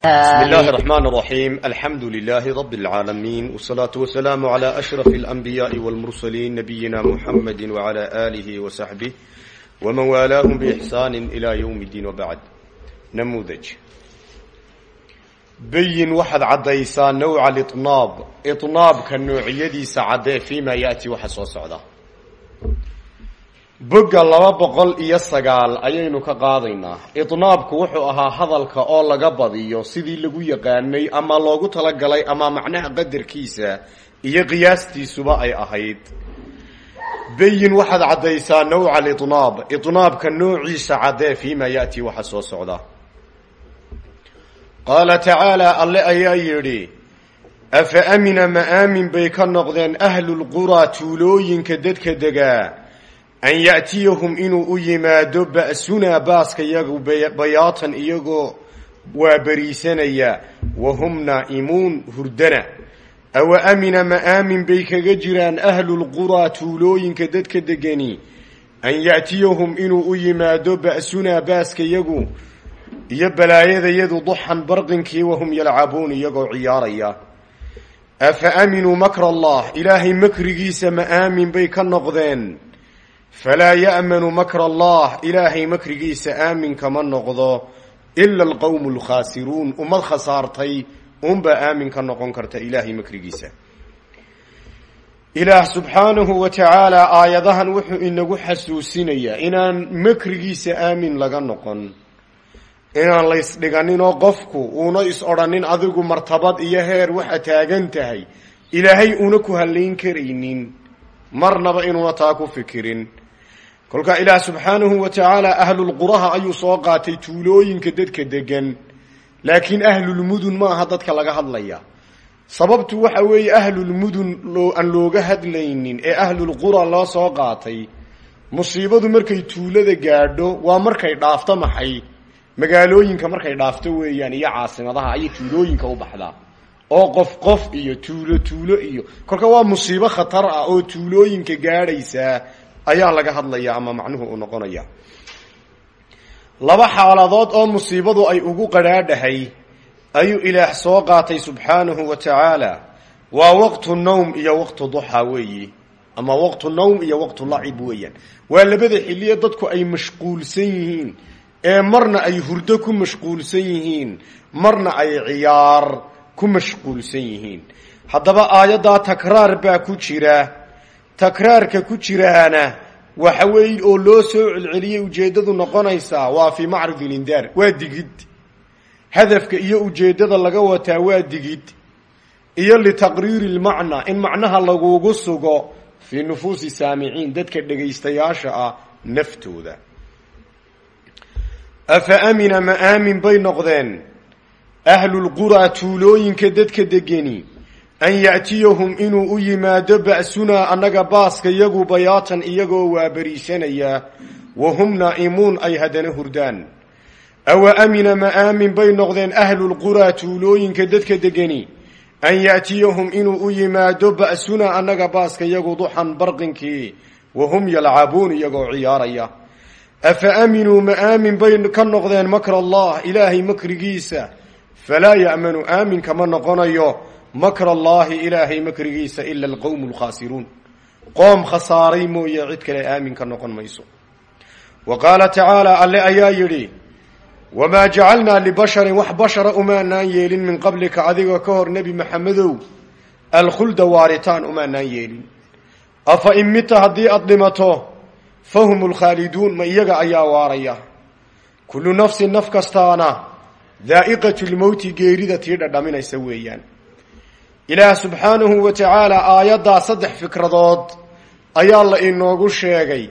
بسم الله الرحمن الرحيم الحمد لله رب العالمين والصلاة والسلام على أشرف الأنبياء والمرسلين نبينا محمد وعلى آله وصحبه ومن والاهم بإحسان إلى يوم الدين وبعد نموذج بين واحد عديسا نوع الإطناب إطناب كالنوعية سعداء فيما يأتي وحسو سعدا bogga laba boqol iyo sagaal ayaynu ka qaadaynaa. Idnaabku wuxuu ahaa hadalka oo laga badiyo sidii lagu yaqaanay ama loogu talagalay ama macnaha qadarkiisa iyo qiyaastiisuba ay ahayd. Bayin waxaad caddaysaa nawca alidnaab. Idnaabka noociisa caddee fiima yaati waxa soo socda. Qaala tacaala alle ayaa yidhi afa amina ma aamin bay ka noqdeen ahlulquraa tuulooyinka dadka degaa an ya'tiyahum inuu u yimaado ba'sunaa baaska yagu bayaatan iyagoo waa beriisanaya wahum naa'imuun hurdana awa amina ma aamin bay kaga jiraan ahlulquraa tuulooyinka dadka degani an ya'tiyahum inuu u yimaado ba'sunaa baaska yagu iyo balaayadayadu duxan barqinkii wahum yalcabuun iyagoo ciyaaraya afa aaminuu makra allah ilaahay makrigiisa ma aamin bay ka noqdeen falaa ya'manu makra allah ilaahay makrigiisa aamin kama noqdo ila alqowmu alkhaasiruun ummad khasaartay unbaa aamin ka noqon karta ilaahay makrigiisa ilaah subxaanahu wa tacaala aayadahan wuxuu inagu xasuusinayaa inaan makrigiisa aamin laga noqon inaan laysdhiganinoo qofku uuna is odhanin adigu martabad iyo heer waxa taagan tahay ilaahay una ku hallayn karaynin marnaba inuuna taa ku fikirin kolkaa ilaah subxaanahu wa tacaala ahlulquraha ayuu soo qaatay tuulooyinka dadka degan laakiin ahlulmudun ma aha dadka laga hadlaya. Sababtu waxa weeye ahlulmudun aan looga hadlaynin ee ahlulqura loo soo qaatay musiibadu markay tuulada gaadho waa markay dhaafto maxay? Magaalooyinka markay dhaafto weeyaan iyo caasimadaha ayay tuulooyinka u baxdaa oo qof qof iyo tuulo tuulo iyo kolka waa musiibo khatar ah oo tuulooyinka gaadhaysaa ayaa laga hadlaya ama macnuhu uu noqonaya laba xaaladood oo musiibadu ay ugu qadhaadhahay ayuu ilaah soo qaatay subxaanahu wa tacaala. Waa waqtu nowm iyo waqtu duxa weeyi. Ama waqtu nowm iyo waqtu lacib weeyaan. Waa labada xilliye dadku ay mashquulsan yihiin. Ee marna ay hurdo ku mashquulsan yihiin. Marna ay ciyaar ku mashquulsan yihiin. Haddaba aayaddaa takraar baa ku jira takraarka ku jiraana waxa weeye oo loo soo celceliyey ujeeddadu noqonaysaa waa fii macrid ilindaar waa digid. Hadafka iyo ujeeddada laga wataa waa digid. Iyo litaqriiri lmacnaa in macnaha lagugu sugo fii nufuusi saamiciin dadka dhegaystayaasha ah naftooda. Afa amina ma aamin bay noqdeen? Ahlulquraa tuulooyinka dadka degeni an ya'tiyahum inuu u yimaado ba'sunaa annaga baaska yagu bayaatan iyagoo waaberiisanaya wahum naa'imuun ay haddana hurdaan. Awa amina ma aamin bay noqdeen ahlulquraa tuulooyinka dadka degeni an ya'tiyahum inuu u yimaado ba'sunaa annaga baaska yagu duxan barqinkii wahum yalcabuun iyagoo ciyaaraya. Afa aaminuu ma aamin bay ka noqdeen makra allah ilaahay makrigiisa falaa ya'manu aamin kama noqonayo makra allaahi ilaahay makrigiisa ila alqowmu alkhaasiruun qoom khasaaray mooye cid kale aamin ka noqon mayso. Wa qaala tacaala alle ayaa yidhi wamaa jacalnaa libasharin wax bashara umaanaan yeelin min qablika adiga ka hor nebi maxamedow alkhulda waaritaan umaanaan yeelin. Afa in mita haddii aada dhimato fahum lkhaaliduun ma iyaga ayaa waaraya. Kullu nafsin naf kastaana daa'iqatu lmowti geerida tii dhadhaminaysa weeyaan ilaah subxaanahu wa tacaala aayaddaa saddex fikradood ayaa la inoogu sheegay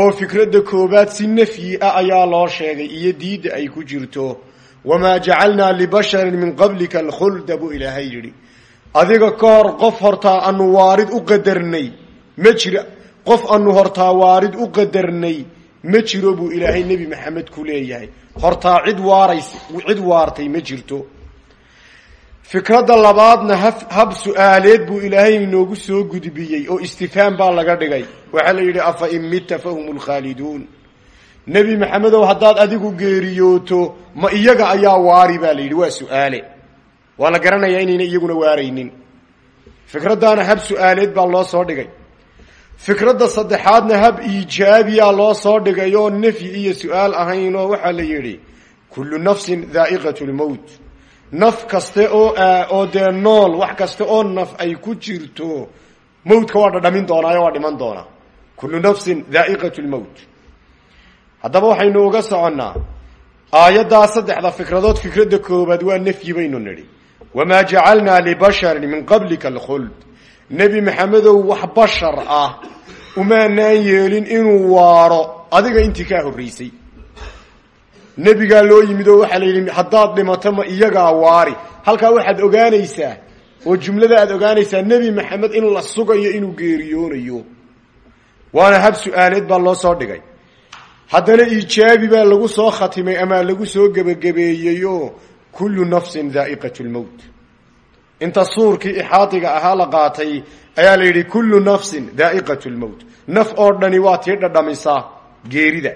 oo fikradda koowaad si nafyi ah ayaa loo sheegay iyo diidda ay ku jirto. Wamaa jacalnaa libasharin min qablika alkhulda buu ilaahay yidhi. Adiga ka hor qof hortaa anu waarid u qadarnay ma jira. Qof anu hortaa waarid u qadarnay ma jiro buu ilaahay nebi maxamed ku leeyahay. Hortaa cid waarays cid waartay ma jirto fikradda labaadna hab su'aaleed buu ilaahay inoogu soo gudbiyey oo istifhaam baa laga dhigay. Waxaa la yidhi afa in mita fahum lkhaaliduun nebi maxamedow haddaad adigu geeriyooto ma iyaga ayaa waari baa la yidhi waa su'aale. Waa la garanayaa inayna iyaguna waaraynin. Fikraddaana hab su'aaleed baa loo soo dhigay. Fikradda saddexaadna hab iijaabiyaa loo soo dhigay oo nafyi iyo su'aal ahayn oo waxaa la yidhi kullu nafsin daa'iqat lmowt naf kaste oo oo dee nool wax kaste oo naf ay ku jirto mawtka waa dhadhamin doonaayo waa dhiman doonaa. Kullu nafsin daa'iqat lmowt haddaba waxaynu uga soconnaa aayaddaa saddexda fikradood fikradda koobaad waa nafyi baynu nidhi. Wamaa jacalnaa libasharin min qablika alkhuld. Nebi maxamedow wax bashar ah umaanaan yeelin inuu waaro adiga intii kaa horraysay nebigaa loo yimid oo waxaa la yidhi haddaad dhimato ma iyagaa waari. Halkaa waxaad ogaanaysaa oo jumlada aad ogaanaysaa nebi maxamed in la sugayo inuu geeriyoonayo. Waana hab su'aaleed baa loo soo dhigay. Haddana iijaabi baa lagu soo khatimay ama lagu soo gebagabeeyeyoo kullu nafsin daa'iqat lmowt inta suurkii ixaadiga ahaa la qaatay ayaa la yidhi kullu nafsin daa'iqat lmowt naf oo dhani waa tii dhadhamisaa geerida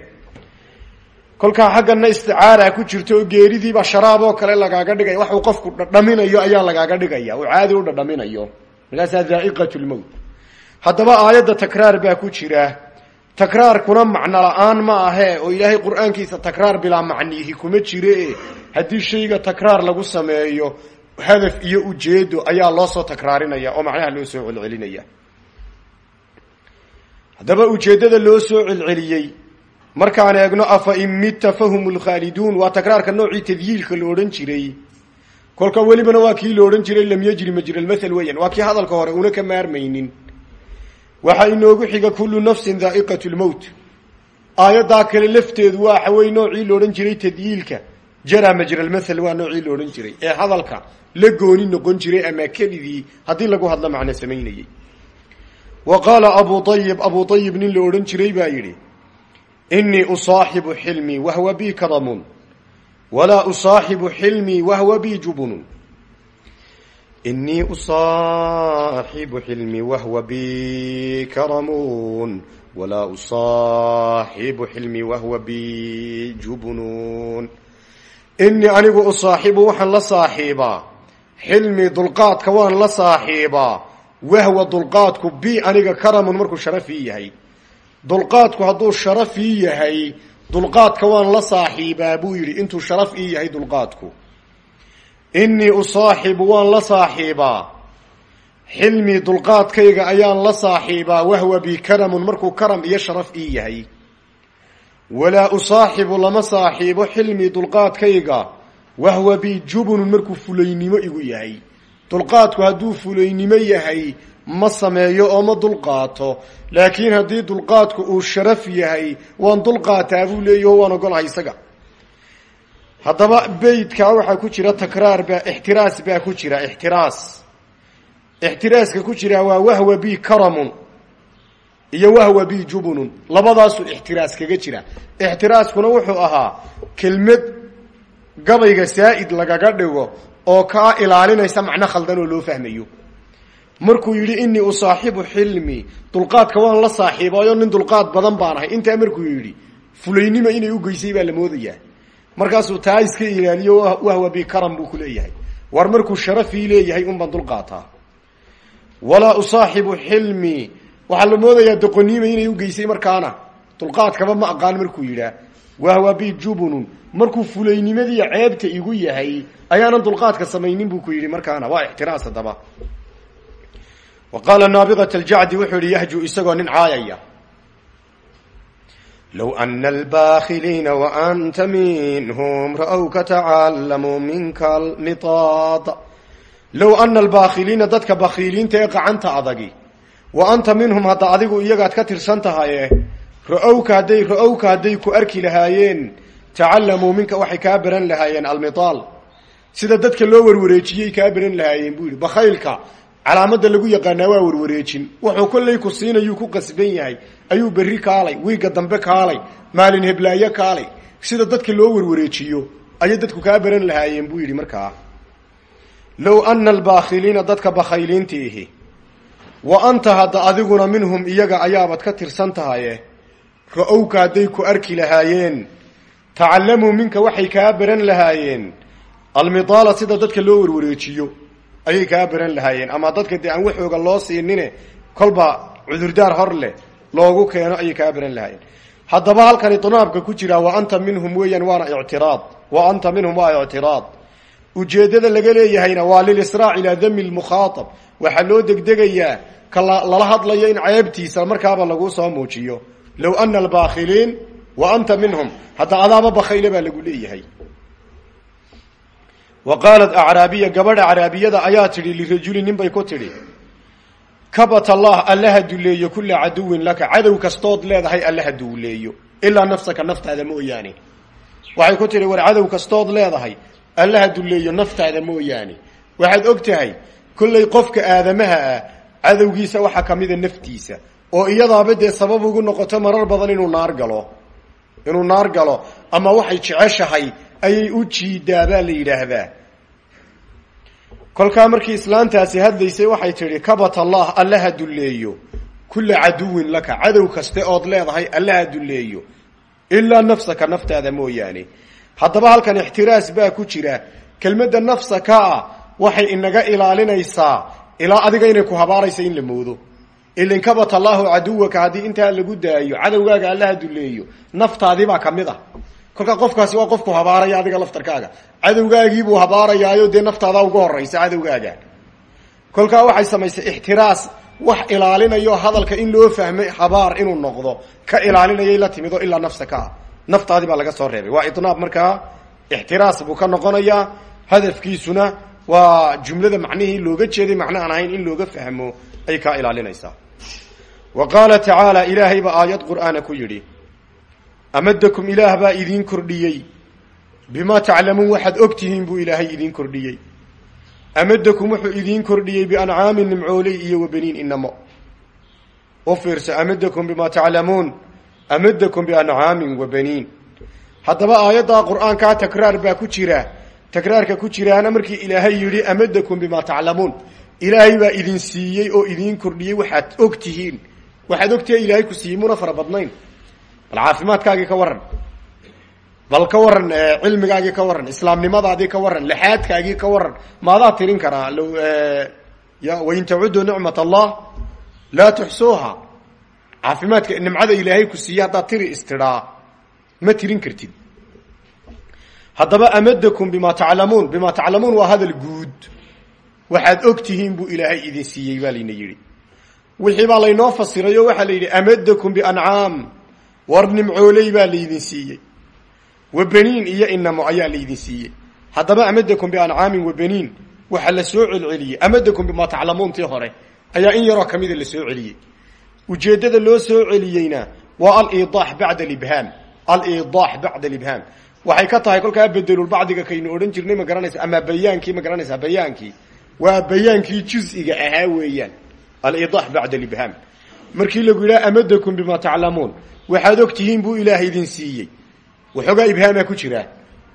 kolkaa xaggana isticaara ku jirto geeridiiba sharaab oo kale lagaaga dhigaya waxuu qofku dhadhaminayo ayaa lagaaga dhigaya uu caadi u dhadhaminayo. Markaasaa daa'iqat lmowt haddaba aayadda takraar baa ku jira. Takraarkuna macno la'aan ma ahee oo ilaahay qur'aankiisa takraar bilaa macniihi kuma jire. Haddii shayga takraar lagu sameeyo hadaf iyo ujeedo ayaa loo soo takraarinaya oo macnaha loo soo celcelinaya. Haddaba ujeeddada loo soo celceliyey markaan eegno afa in mitta fahum lkhaaliduun waa takraarka noocii tadyiilka la odhan jiray. Kolka welibana waa kii la odhan jiray lam yajri majra lmathal weyan. Waa kii hadalka hore una ka maarmaynin. Waxaa inoogu xiga kullu nafsin daa'iqat lmowt aayaddaa kale lafteedu waa xawey noocii la odhan jiray tadyiilka. Jara majra lmathal waa noocii la odhan jiray. Ee hadalka la gooni noqon jiray ama kelidii haddii lagu hadlo macno samaynayey wa qaala abu ayib abu ayib nin la odhan jiray baa yidhi inii usaaxibu xilmii wahwa bi karamun walaa usaaxibu xilmii wahwa bi jubunun. Inii usaaxibu xilmii wahwa bi karamun. Walaa usaaxibu xilmii wahwa bi jubunun. Inii anigu usaaxibu waxaan la saaxiibaa xilmii dulqaadka waan la saaxiibaa wahwa dulqaadku bi aniga karamun markuu sharafii yahay dulqaadku hadduu sharaf ii yahay dulqaadka waan la saaxiibaa buu yidhi intuu sharaf ii yahay dulqaadku. Innii usaaxibu waan la saaxiibaa. Xilmii dulqaadkayga ayaan la saaxiibaa wahwa bi karamun markuu karam iyo sharaf ii yahay. Walaa usaaxibu lama saaxiibo xilmii dulqaadkayga wahwa bi jubunun markuu fulaynimo igu yahay. Dulqaadku hadduu fulaynimo yahay ma sameeyo oo ma dulqaato. Laakiin haddii dulqaadku uu sharaf yahay waan dulqaataa buu leeyaho waan ogolahay isaga. Haddaba beydkaa waxaa ku jira takraar baa ixtiraas baa ku jira ixtiraas. Ixtiraaska ku jira waa wahwa bi karamun iyo wahwa bi jubunun. Labadaasuu ixtiraas kaga jira. Ixtiraaskuna wuxuu ahaa kelmad gabayga saa'id lagaga dhigo oo kaa ilaalinaysa macno khaldan oo loo fahmayo markuu yidhi inii usaaxibu xilmi. Dulqaadka waan la saaxiibayo nin dulqaad badan baan ahay. Intaa markuu yidhi fulaynima inay ugeysay baa la moodayaa markaasuu taa iska ilaaliyo wahwa bi karam buu ku leeyahay. War markuu sharafii leeyahay unbaan dulqaataa walaa usaaxibu xilmi. Waxaa la moodayaa doqoniima inay ugeysay markaana. Dulqaadkaba ma aqaan markuu yidhaa wahwa bi jubunun. Markuu fulaynimadii ceebta igu yahay ayaanan dulqaadka samaynin buu ku yidhi markaana. Waa ixtiraas haddaba wa qaala naabiqat aljacdi wuxuu yihi yahju isagoo nin caayaya. Low ana albakhiliina waanta minhum ra'wka tacallamuu minka almitaad low ana albakhiliina dadka bakhiiliinta ee qacanta adagi wa anta minhum hadda adigu iyagaad ka tirsan tahaye ra'owka hadday ra'owka hadday ku arki lahaayeen tacallamuu minka waxay kaa baran lahaayeen almitaal sida dadka loo warwareejiyey kaa baran lahaayeen buu yidhi bakhaylka calaamadda lagu yaqaanaa waa warwareejin. Wuxuu kollay ku siinayuu ku qasban yahay. Ayuu berri kaalay wiigga dambe kaalay maalin heblaayo kaalay. Sida dadka loo warwareejiyo ayay dadku kaa baran lahaayeen buu yidhi markaa. Low ana albakhiliina dadka bakhayliintiihi wa anta hadda adiguna minhum iyaga ayaabad ka tirsan tahaye ra'owka hadday ku arki lahaayeen tacallamuu minka waxay kaa baran lahaayeen. Almidaala sida dadka loo warwareejiyo ayay kaa baran lahaayeen. Ama dadka dee aan waxooga loo siinine kolba cudurdaar hor leh loogu keeno ayay kaa baran lahaayeen. Haddaba halkani danaabka ku jiraa wa anta minhum weeyaan waana ictiraad. Wa anta minhum waa ictiraad. Ujeeddada laga leeyahayna waa lilisraac ilaa dami lmukhaatab waxaa loo degdegayaa ka lala hadlayo in ceebtiisa markaaba lagu soo muujiyo. Low ana albakhiliin wa anta minhum. Hadda adaaba bakhayle baa lagu leeyahay wa qaalat acraabiya gabadha acraabiyada ayaa tidhi lirajuli nin bay ku tidhi kabat allah allaha duleeyo kula caduwin laka cadow kastood leedahay allaha duuleeyo ilaa nafsaka naftaada mooyaane waxay ku tidhi war cadow kastood leedahay allaha duleeyo naftaada mooyaane waxaad og tahay kollay qofka aadamaha ah cadowgiisa waxaa kamida naftiisa oo iyadaaba dee sabab ugu noqoto marar badan inuu naar galo inuu naar galo ama waxay jeceshahay ayay u jiidaa baa la yidhaahdaa. Kolkaa markii islaantaasi hadlaysay waxay tidhi kabat allah allaha dulleeyo. Kula caduwin laka cadow kaste ood leedahay allaha dulleeyo. Ilaa nafsaka naftaada mooyaane. Haddaba halkan ixtiraas baa ku jira. Kelmadda nafsaka ah waxay inaga ilaalinaysaa ilaa adiga inay ku habaaraysa in la moodo. Ilin kabat allaahu caduwaka haddii intaa lagu daayo cadowgaaga allaha dulleeyo. Naftaadibaa ka mid ah kolkaa qofkaasi waa qofku habaaraya adiga laftarkaaga. Cadowgaagiibuu habaarayaayo dee naftaadaa uga horaysa cadowgaaga. Kolkaa waxay samaysay ixtiraas wax ilaalinayo hadalka in loo fahmay habaar inuu noqdo. Ka ilaalinayay la timido ilaa nafsaka ah naftaadii baa laga soo reebay. Waa idnaab markaa ixtiraas buu ka noqonayaa hadafkiisuna waa jumlada macnihii looga jeeday macno aan ahayn in looga fahmo ay kaa ilaalinaysaa. Wa qaala tacaala ilaahay baa aayad qur'aana ku yidhi amadakum ilaah baa idiin kordhiyey. Bimaa taclamuun waxaad og tihiin buu ilaahay idiin kordhiyey. Amadakum wuxuu idiin kordhiyey biancaamin nimcooley iyo wabaniin inamo u fiirsa amadakum bimaa taclamuun amadakum biancaamin wabaniin. Haddaba aayaddaa qur'aankaa takraar baa ku jira. Takraarka ku jiraana markii ilaahay yidhi amadakum bimaa taclamuun. Ilaahay baa idin siiyey oo idiin kordhiyey waxaad og tihiin waxaad ogtihiin ilaahay ku siiyey muna fara badnayn bal ka waran bal ka waran cilmigaagii ka waran islaamnimadaadii ka waran laxaadkaagii ka waran maadaa tirin karaa ya wain tacudu nicmat allah laa tuxsuuha caafimaadka nimcada ilaahay ku siiyey haddaad tiri istidhaa ma tirin kartid. Haddaba amadakum bima taclamuun bima taclamuun waa hadal guud. Waxaad og tihiin ilaahay idin siiyey baa layna yidhi. Wixii baa laynoo fasiray oo waxaa la yidhi amadakum biancaam war nimcooley baa laydin siiyey. Wa beniin iyo inamo ayaa laydin siiyey. Haddaba amadakum biancaamin wa beniin waxaa la soo celceliyey. Amadakum bimaa taclamuun tii hore ayaa in yaroo kamida la soo celiyey. Ujeeddada loo soo celiyeyna waa aliidaax bacda alibhaam aliidaax bacda alibhaam waxay ka tahay kolkaa bedelulbacdiga kaynu odhan jirnay ma garanaysa ama bayaankii ma garanaysaa bayaankii. Waa bayaankii juz-iga ahaa weeyaan. Aliidaax bacda alibhaam markii lagu yidhaha amadakum bimaa taclamuun waxaad og tihiin buu ilaahay idin siiyey. Waxoogaa ibhaamaa ku jira.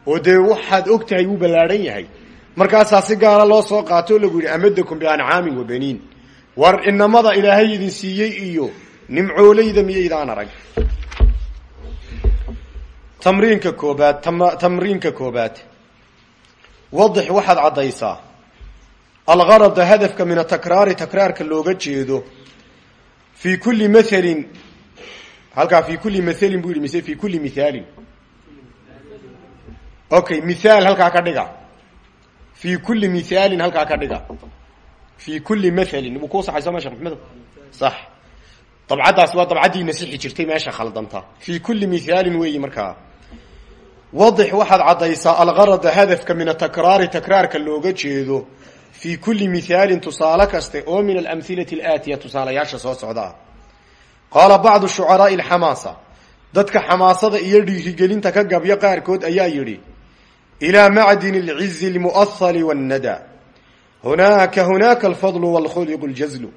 Oo dee waxaad og tahay wuu ballaadhan yahay. Markaasaa si gaara loo soo qaato o lagu yidhi amadakum biancaamin wa baniin. War inamada ilaahay idin siiyey iyo nimcooleyda miyaydaan arag. Tamriinka koobaad tamriinka koobaad. Wadix waxaad caddaysaa. Algarada hadafka min atakraari takraarka looga jeedo. Fii kulli mathalin halkaa fi kulli mathalin buu yidhi mise fi kulli mithaalin okay mithaal halkaa ka dhiga. Fi kulli mithaalin halkaa ka dhiga. Fi kulli mathalin wuu kuu saxay soo ma shekh maxmedo sax. Dabcaddaasi waa dabcaddii nasixi jirtay meesha khaldanta. Fi kulli mithaalin weeyi markaa. Wadix waxaad caddaysaa algarada hadafka min atakraari takraarka looga jeedo. Fi kulli mithaalin tusaale kaste oo min alamhilati alaatiya tusaalayaasha soo socda ah qaala bacdu shucaraai alxamaasa dadka xamaasada iyo dhiirigelinta ka gabyo qaarkood ayaa yidhi ilaa macdin alcizi almu'ahali wannada. Hunaaka hunaaka alfadlu walkhuliqu ljazlu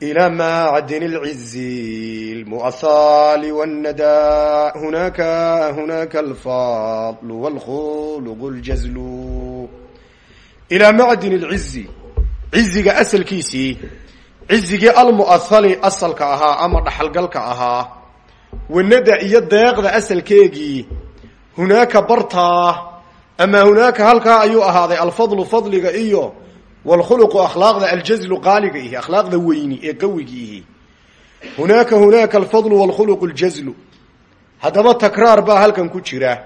ilaa macdin alcizi almu'ahali wannada. Hunaaka hunaaka alfadlu walkhuluqu ljazlu ilaa macdin alcizi ciziga asalkiisii cizigii almu'ahali asalka ahaa ama dhaxalgalka ahaa wanada iyo deeqda asalkeegii hunaaka bartaa amaa hunaaka halkaa ayuu ahaaday alfadlu fadliga iyo wlkhuluqu akhlaaqda aljazlu qaaliga ihi akhlaaqda weyni ee qawigi ihi. Hunaaka hunaaka alfadlu wlkhuluqu ljazlu haddaba takraar baa halkan ku jira.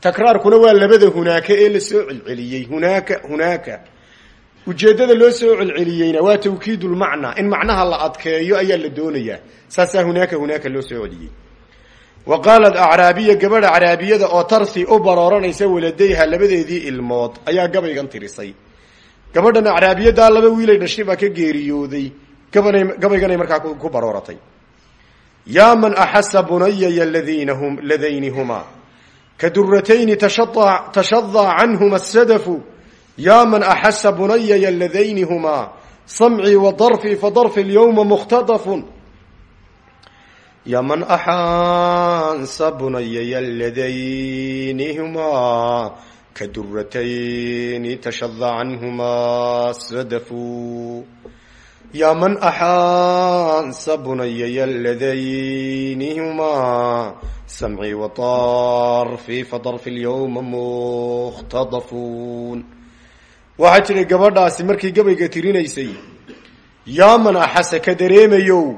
Takraarkuna waa labada hunaaka ee la soo celceliyey. Hunaaka hunaaka ujeeddada loo soo celceliyeyna waa tawkiid lmacnaa in macnaha la adkeeyo ayaa la doonayaa. Saasaa hunaaka hunaaka loo soo celiyey. Wa qaalat acraabiya gabadh acraabiyada oo tarsi u barooranaysa waladayha labadeedii ilmood ayaa gabaygan tirisay. Gabadhan acraabiyadaa laba wiilay dhashay baa ka geeriyooday. Gabanay gabayganay markaa ku barooratay. Yaa man axasa bunayaya ladinahum ladaynihumaa ka duratayni tashadaa canhuma asadafu yaa man axasa bunayaya ladaynihumaa samcii wa darfii fa darfi lyawma mukhtadafun yaa man axaansa bunayaya ladaynihumaa ka duratayni tashadaa canhumaa sadafu yaa man axaansa bunayaya ladaynihumaa samcii wa darfii fa darfi lyawma mukhtadafuun waxaa jiray gabadhaasi markii gabayga tirinaysay yaa man axasa ka dareemayow.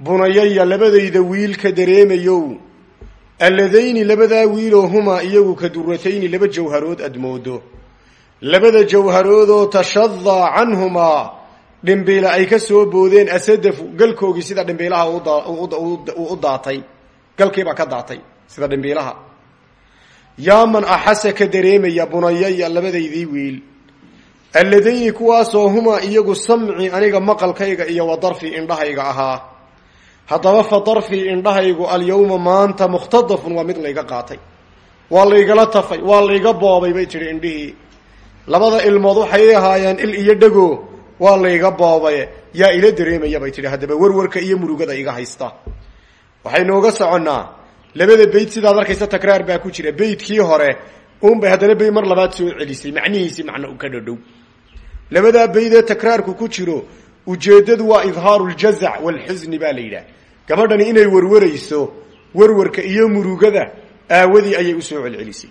Bunayaya labadayda wiil ka dareemayow. Alladayni labadaa wiiloo humaa iyagu ka duratayni laba jawharood aad moodo labada jawharoodoo tashadaa canhumaa. Dhimbiila ay ka soo boodeen asadafu galkoogii sida dhimbiilaha u daatay. Galkiibaa ka daatay sida dhimbiilaha. Yaa man axasa ka dareemaya bunayaya labadaydii wiil alladayni kuwaasoo humaa iyagu samci aniga maqalkayga iyo wa darfii indhahayga ahaa. Haddaba fa darfii indhahaygu alyawma maanta mukhtadafun waa mid layga qaatay. Waa laygala tafay waa layga boobay bay tidhi indhihii. Labada ilmood waxay ahaayeen il iyo dhego waa layga boobay. Yaa ila dareemaya bay tidhi haddaba warwarka iyo murugada iga haysta. Waxaynooga soconnaa. Labada beyd sidaad arkaysa takraar baa ku jira. Beydkii hore unbay haddana beyd mar labaad soo celisay macnihiisii macno ka dhadhow labadaa beydee takraarku ku jiro ujeeddadu waa idhaaru ljazac walxusni baa la yidhaah gabadhani inay warwarayso warwarka iyo murugada aawadii ayay u soo celcelisay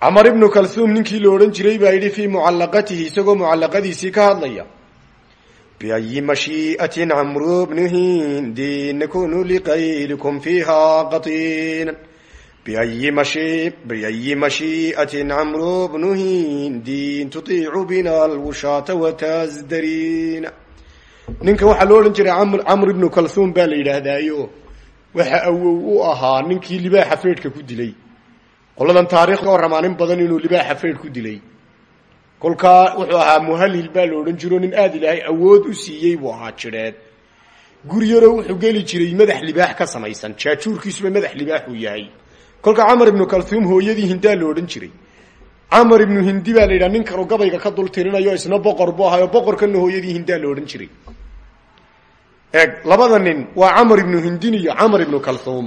camar ibnu kalhuum ninkii la odhan jiray baa yidhi fii mucallaqatihi isagoo mucallaqadiisii ka hadlaya biayi mashii'atin camru bnu hindi nakunu liqaylikum fiiha qatiin biayi mashii'atin camru bnu hindin tutiicu bina alwushaata watasdariina ninka waxaa loo odhan jiray amr camr ibnu kalhuum baa la yidhaahdaayo waxa awow u ahaa ninkii libaaxa feedhka ku dilay qoladan taarikh ka warramaa nin badan inuu libaaxa feedh ku dilay kolkaa wuxuu ahaa muhalil baa la odhan jiro nin aada ilaahay awood u siiyey buu ahaa jidheed guryaro wuxuu geli jiray madax libaax ka samaysan jaajuurkiisuba madax libaax uu yahay kolkaa camar ibnu kalhuum hooyadii hindaa la odhan jiray. Camar ibnu hindi baa la yidhaha nin kanu gabayga ka dul tirinayo isna boqor buu ahayo boqorkana hooyadii hindaa la odhan jiray. Eeg labada nin waa camar ibnu hindin iyo camar ibnu kalhuum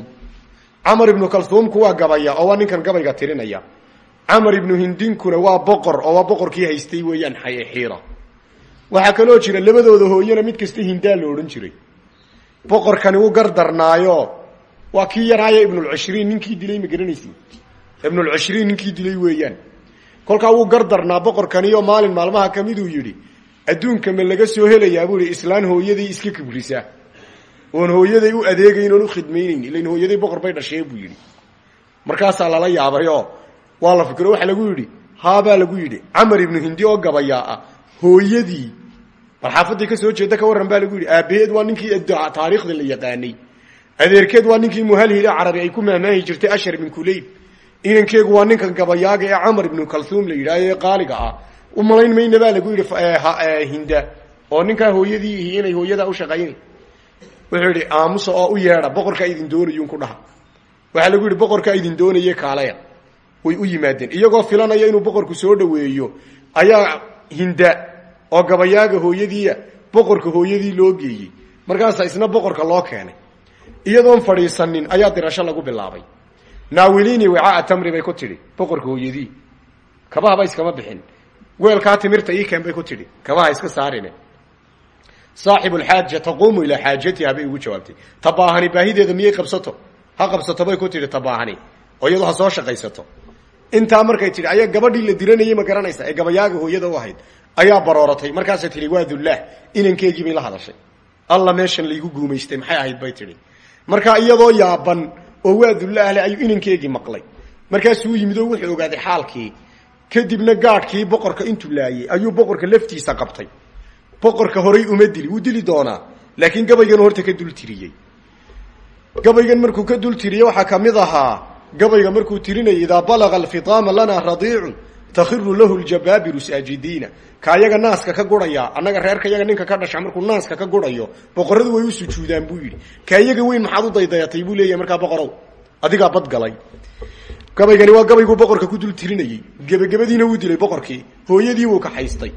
camar ibnu kalhuumku waa gabaya oo waa ninkan gabayga tirinaya. Camar ibnu hindinkuna waa boqor oo waa boqorkii haystay weeyaan xiira. Waxaa kaloo jira labadooda hooyana mid kasta hindaa la odhan jiray. Boqorkani u gardarnaayo waa kii yaraayo ibnulcishriin ninkii dilay ma garanaysi ibnulcishriin ninkii dilay weeyaan. Kolkaa wuu gardarnaa boqorkaniyo maalin maalmaha kamiduu yidhi adduunka ma laga soo helayaa buu ihi islaan hooyaday iska kibrisa oon hooyaday u adeegayn oon u khidmaynayn ilain hooyaday boqor bay dhashee buu yidhi. Markaasaa lala yaabayoo waa la fikiro waxaa lagu yidhi haabaa lagu yidhi camar ibnu hindi oo gabayaa hooyadii. Bal xaafaday ka soo jeeda ka warran baa lagu yidhi aabaheed waa ninkii taariikhda la yaqaanay adeerkeed waa ninkii muhalhile carabi ay ku mahmaahi jirtay ashar ibn kuleyb inankeegu waa ninkan gabayaaga ee camar ibnu kalhuum la yidhahyo ee qaaliga ah. U malayn mayna baa lagu yidhi hinda. Oo ninkaa hooyadii ihi inay hooyadaa u shaqayn. Wuxuu yidhi aamusa oo u yeedha boqorkaa idin doonayun ku dhaha. Waxaa lagu yidhi boqorkaa idin doonaye kaalaya way u yimaadeen. Iyagoo filanaya inuu boqorku soo dhaweeyo ayaa hinda oo gabayaaga hooyadiia boqorka hooyadii loo geeyey. Markaasaa isna boqorka loo keenay iyadoon fadhiisanin ayaa dirasho lagu bilaabay. Naawiliini wicaa tamri bay ku tidhi boqorka hooyadii. Kabahaba iskama bixin. Weelkaa timirta ii keen bay ku tidhi kabaha iska saarine. Saaxibu lxaaja taquumu ilaa xaajatiha bay ugu jawaabtay. Tabaahani baahideeda miyay qabsato? Ha qabsato bay ku tidhi tabaahani. Oo iyadoo ha soo shaqaysato. Intaa markay tidhi ayaa gabadhii la diranayay ma garanaysa. Ee gabayaaga hooyada u ahayd ayaa barooratay. Markaasay tidhi waa dullaah inankeegii bay la hadashay. Alla meeshan laygu guumaystay maxay ahayd bay tidhi markaa iyadoo yaaban oo waa dullaah leh ayuu inankeegii maqlay. Markaasuu yimid oo wuxuu ogaaday xaalkii. Kadibna gaadhkii boqorka intuu laayey ayuu boqorka laftiisa qabtay. Boqorka horay uma dili wuu dili doonaa laakiin gabaygan horta ka dul tiriyey. Gabaygan markuu ka dul tiriyey waxaa ka mid ahaa gabayga markuu tirinayay idaa balaga alfitaama lanaa radiicun takhiru lahu ljabaabiru saajidiina ka ayaga naaska ka guraya annaga reerka yaga ninka ka dhasha markuu naaska ka gurayo boqorradu way u sujuudaan buu yidhi. Ka iyaga weyn maxaad u daydayatay buu leeyahay markaa boqorow? Adigaa badgalay. Gabaygani waa gabayguu boqorka ku dul tirinayey gebagabadiina wuu dilay boqorkii. Hooyadii wuu kaxaystay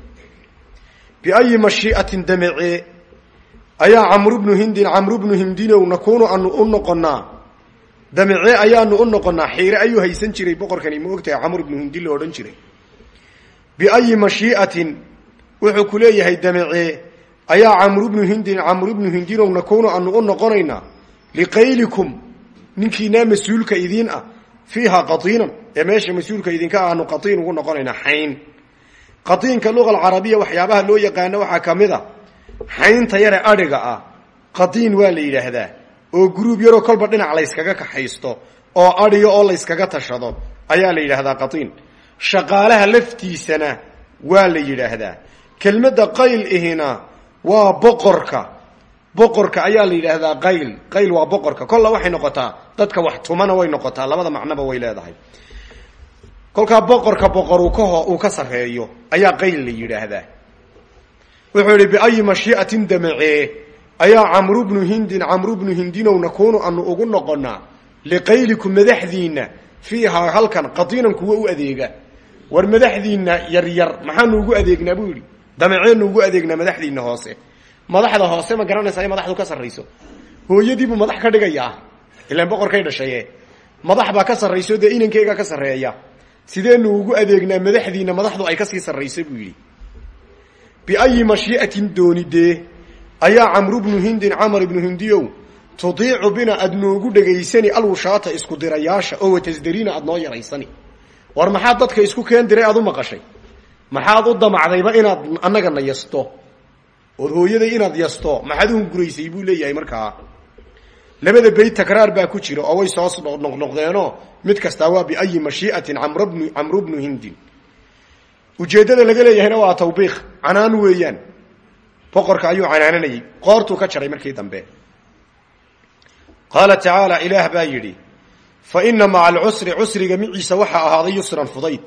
biayi mashii'atin damece ayaa camru bnu hindin camru bnu hindinow nakuunu anu u noqonaa damece ayaanu u noqonaa xiire ayuu haysan jiray boqorkani ma ogtahay camru bnu hindin la odhan jiray. Biayi mashii'atin wuxuu ku leeyahay damece ayaa camru bnu hindin camru bnu hindinow nakuunu anu u noqonaynaa liqaylikum ninkiinaa mas'uulka idiin ah fiiha qaiinan ee meesha mas'uulka idinka aanu qaiin ugu noqonaynaa xayn. Qaiinka luga alcarabiya waxyaabaha loo yaqaano waxaa ka mid a xaynta yare adhiga ah qaiin waa la yidhaahdaa oo gruub yaroo kolba dhinac layskaga kaxaysto oo adhiga oo layskaga tashado ayaa la yidhaahdaa qaiin shaqaalaha laftiisana waa la yidhaahdaa. Kelmadda qayl ihina waa boqorka. Boqorka ayaa la yidhaahdaa qayl. Qayl waa boqorka. Kolla waxay noqotaa dadka wax tumana way noqotaa. Labada macnoba way leedahay. Kolkaa boqorka boqor uu ka uu ka sarreeyo ayaa qayl la yidhaahdaa. Wuxuu yihi biayi mashii'atin damacee ayaa camru bnu hindin camru bnu hindinow nakuunu anu ugu noqonaa liqaylikum madaxdiinna fiihaa halkan qadiinan kuwa u adeega. War madaxdiinna yaryar maxaanu ugu adeegnaa buu yidhi? Damaceenu ugu adeegnaa madaxdiinna hoose? Madaxda hoose ma garanaysa in madaxdu ka sarrayso? Hooyadiibuu madax ka dhigayaa ilaan boqorkay dhashaye. Madax baa ka sarrayso dee inankeyga ka sarreeya. Sideenu ugu adeegnaa madaxdiinna madaxdu ay ka sii sarrayso buu yidhi? Biayi mashii'atin doonidee ayaa camru bnu hindin camar ibnu hindiyow tudiicu bina aad noogu dhegaysani alwushaata isku dirayaasha oo watasdariina aad noo yaraysani. War maxaad dadka isku keen diray aad u maqashay? Maxaad u damacdayba inaad annaga na yasto? Ood hooyaday inaad yasto? Maxaad u hunguraysay buu leeyahay markaa. Labada beyt takraar baa ku jira oo way soo noqnoqdeenoo mid kastaa waa biayi mashii'atin amrbnu camru bnu hindin. Ujeeddada laga leeyahayna waa tawbiikh. Canaan weeyaan boqorka ayuu canaananayey qoortuu ka jaray markii dambe. Qaala tacaala ilaah baa yidhi fa ina maca alcusri cusriga miciisa waxaa ahaaday yusran fudayd.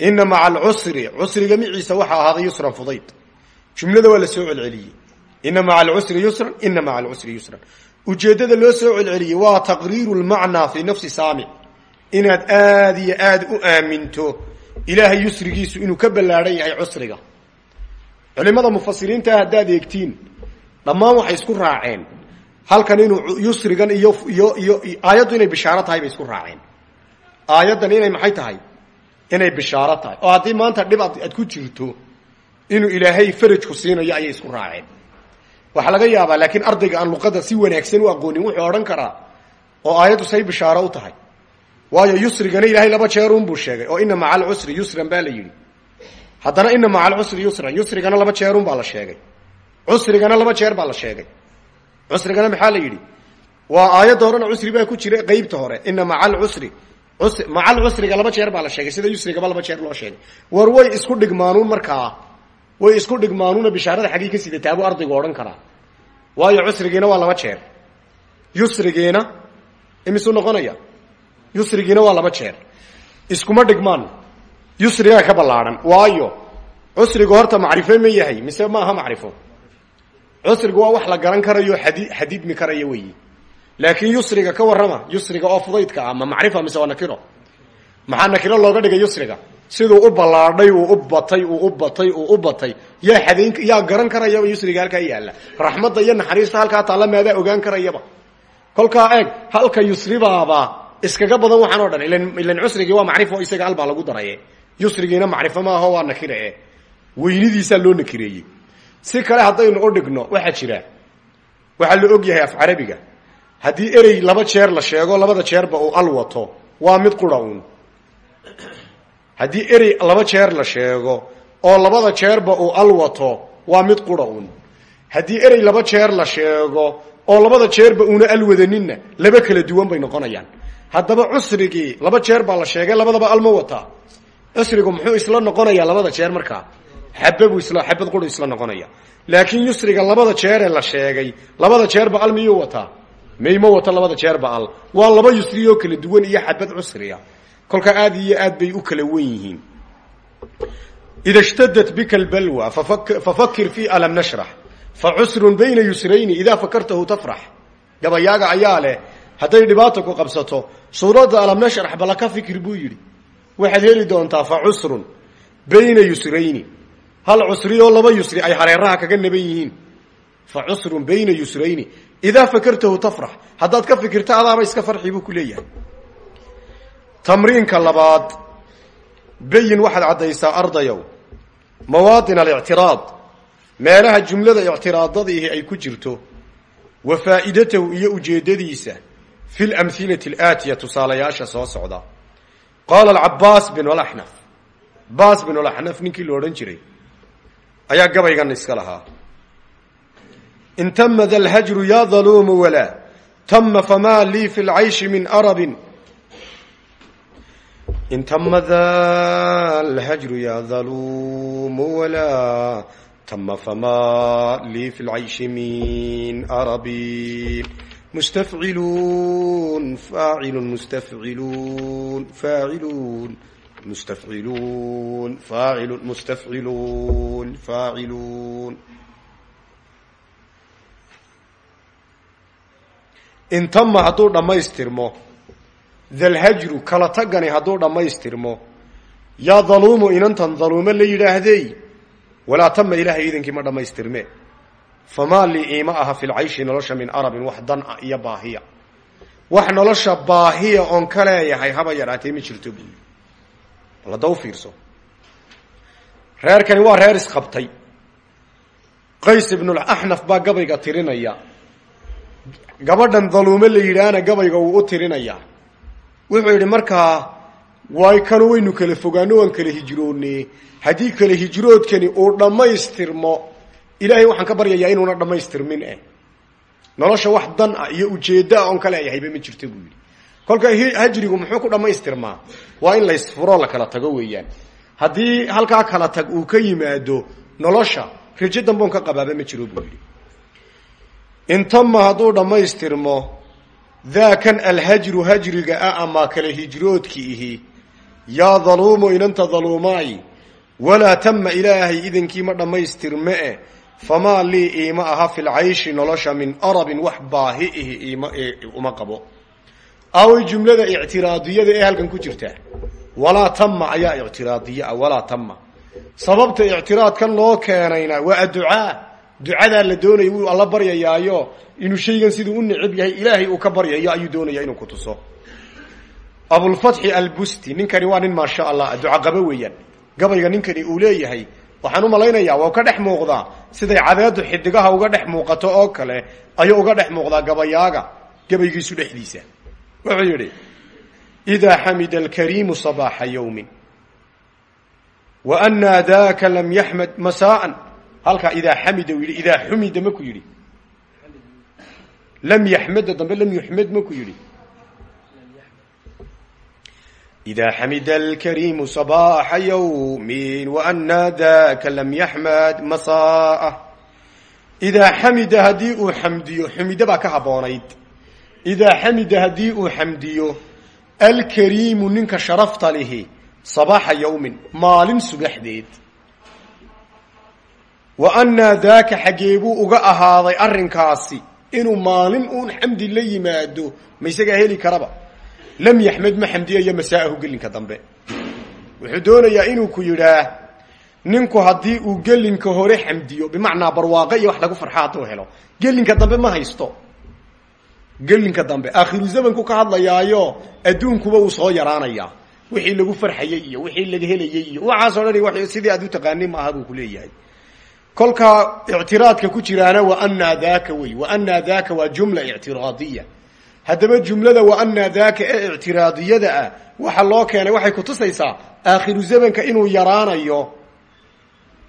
Ina maca alcusri cusriga miciisa waxaa ahaaday yusran fudayd. Jumlada waa la soo celceliyey. Ina maca alcusri yusran ina maca alcusri yusran. Ujeeddada loo soo celceliyey waa taqriiru lmacnaa fii nafsi saamic inaad aada iyo aada u aaminto ilaahay yusrigiisu inuu ka ballaadhan yahay cusriga culimada mufasiriintaa haddaad eegtiin dhammaan waxay isku raaceen. Halkan inuu yusrigan iyo iyo iyo aayaddu inay bishaaro tahay bay isku raaceen. Aayaddan inay maxay tahay? Inay bishaaro tahay. Oo haddii maanta dhib aad ku jirto inuu ilaahay farajku siinayo ayay isku raaceen. Waxaa laga yaabaa laakiin ardayga aan luqada si wanaagsan u aqoonin wuxuu odhan karaa oo aayaddu say bishaaro u tahay. Waayo yusrigana ilaahay laba jeerunbuu sheegay oo ina maca alcusri yusran baa la yidhi haddana ina maca alcusri yusran. Yusrigana laba jeerun baa la sheegay. Cusrigana laba jeer baa la sheegay. Cusrigana maxaa la yidhi? Waa aayadda horena cusri baa ku jira qeybta hore. Ina maca alcusri maca alcusriga laba jeer baa la sheegay. Sida yusrigaba laba jeer loo sheegay. War way isku dhigmaanuun markaa. Way isku dhigmaanuuna bishaarada xaggii ka sidataa buu ardaygu odhan karaa. Waayo cusrigiina waa laba jeer. Yusrigiina imisuu noqonaya? Yusrigiina waa laba jeer. Iskuma dhigmaan yusrigaa ka ballaadhan waayo cusrigu horta macrifo ma yahay mise ma aha macrifo? Cusrigu waa wax la garan karayo xadi xadidmi karaya weyi laakiin yusriga ka warrama yusriga oo fudaydka ah ma macrifa mise waa nakiro? Maxaa nakiro looga dhigay yusriga? Siduu u ballaadhay uu u batay uu u batay uu u batay. Yaa xadayn yaa garan karayaba yusriga halkaa yaalla. Raxmadda iyo naxariista halkaa taalla maadaa ogaan karayaba. Kolkaa eeg halka yusribaaba iskaga badan waxaan o dhan ilan cusrigii waa macrifo isaga albaa lagu daraye yusrigiina macrifo maaho waa nakire e weynidiisaa loo nakireeyey. Si kale haddaynu u dhigno waxaa jira. Waxaa la og yahay af carabiga. Haddii erey laba jeer la sheego labada jeerba uu al wato waa mid qura uun. Haddii erey laba jeer la sheego oo labada jeerba uu al wato waa mid qura uun. Haddii erey laba jeer la sheego oo labada jeerba uuna al wadaninna laba kala duwan bay noqonayaan. Haddaba cusrigii laba jeer baa la sheegay labadaba alma wataa cusrigu muxuu isla noqonayaa labada jeer markaa xababuu isla xabad quru isla noqonaya. Laakiin yusriga labada jeeree la sheegay labada jeerba al miyuu wataa mayma wato labada jeerba al. Waa laba yusri oo kala duwan iyo xabad cusriya. Kolkaa aad iyo aad bay u kala wen yihiin. Ida shtadat bika albalwa fafakir fi alam nashrax facusrun bayna yusrayni idaa fakartahu tafrax gabayaaga ayaa leh hadday dhibaata ku qabsato suuradda alam nashrax bala ka fikir buu yidhi waxaad heli doontaa fa cusrun bayna yusrayni. Hal cusri oo laba yusri ay hareeraha kaga naban yihiin. Fa cusrun bayna yusrayni. Idaa fakartahu tafrax haddaad ka fikirta adaaba iska farxi buu ku leeyahay. Tamriinka labaad bayin waxaad caddaysaa ardayow. Mawaatin alictiraad. Meelaha jumlada ictiraadadiihi ay ku jirto. Wa faa'idatahu iyo ujeeddadiisa. Fi lamhilati alaatiya tusaalayaasha soo socda qaala alcabaas bin alaxnaf baas bin alaxnaf ninkii lo odhan jiray ayaa gabaygan iska lahaa. In tama da lhajru ya daluuma walaa tama famaa lii fi lcayshi min arabin. In tama da lhajru ya daluuma walaa tama famaa lii fi lcayshi min arabin mustafciluun faacilun mustafciluun faaciluun mustafciluun faacilun mustafciluun faaciluun in tama hadduu dhammaystirmo dalhajru kala tagani hadduu dhammaystirmo yaa daluumu inantan daluumo la yidhaahdey walaa tama ilaahay iidankii ma dhammaystirme famaa lii iima aha fi lcayshi nolosha min arabin wax dan a iyo baahiya wax nolosha baahiya oon ka leeyahay haba yadhaatee ma jirto buuli balada u fiirso reerkani waa reer isqabtay qays ibnulaxnaf baa gabayga tirinaya gabadhan daluumo la yidhaahna gabayga wuu u tirinayaa wuxuu yidhi markaa waay kanu waynu kala fogaano waan kala hijroone haddii kala hijroodkani uu dhammaystirmo ilaahay waxaan ka baryayaa inuuna dhammaystirmin eh. Nolosha wax dan ah iyo ujeeddo ah oon ka leeyahayba ma jirto buu yidhi. Kolka hajrigu muxuu ku dhammaystirmaa? Waa in laysfuro la kala tago weeyaan. Haddii halkaa kala tag uu ka yimaado nolosha rijo damboon ka qabaaba ma jiro buu yidhi. Intama hadduu dhammaystirmo daakan alhajru hajriga ah ama kala hijroodki ihi yaa daluumu inanta daluumaay walaa tama ilaahay idankii ma dhammaystirme e famaa lii iima aha fi lcayshi nolosha min arabin wax baahi ihi uma qabo away jumlada ictiraadiyada ee halkan ku jirta walaa tama ayaa ictiraadiye ah walaa tama sababta ictiraadkan loo keenayna waa adducaa ducadaa la doonaya wuu alla baryayaayo inuu shaygan siduu u necab yahay ilaahay uu ka baryayo ayuu doonaya inuu ku tuso abulfatxi albusti ninkani waa nin maasha allah duca qabo weeyaan gabayga ninkani uu leeyahay waxaan u malaynayaa waa ka dhex muuqdaa siday cadeedu xidigaha uga dhex muuqato oo kale ayuu uga dhex muuqdaa gabayaaga gabaygiisu dhexdiisa. Wuxuu yidhi idaa xamida alkariimu sabaaxa yawmin wa anaa daaka lam yaxmed masaaan. Halkaa idaa xamida u yidhi idaa xumida maku yidhi. Lam yaxmeda dambe lam yuxmed maku yidhi إذا حمد الكريم صباح يوم وأنا ذاك لم يحمد مساء إذا حمد هديء حمديو حمد باك هبونيد إذا حمد هديء حمديو الكريم ننك شرفت له صباح يوم مال سبحديد وأنا ذاك حجيبو أغا هذا أرنكاسي إنو مال أون حمد الله يمادو ما يساقا هيلي كربا lam yaxmed ma xamdiyayo masaa'ahu gelinka dambe. Wuxuu doonayaa inuu ku yidhaah ninku haddii uu gelinka hore xamdiyo bimacnaa barwaaqo iyo wax lagu farxa hadduu helo gelinka dambe ma haysto. Gelinka dambe aakhiru zamanku ka hadlayaayo adduunkuba uu soo yaraanayaa wixii lagu farxayey iyo wixii laga helayey iyo waxaasoo dhan sidii aad u taqaanay maaha buu ku leeyahay. Kolkaa ictiraadka ku jiraana wa anaa daaka wey wa anaa daaka waa jumla ictiraadiya haddaba jumlada wa anaa daaka ee ictiraadiyada ah waxa loo keenay waxay kutusaysaa aakhiru zamanka inuu yaraanayo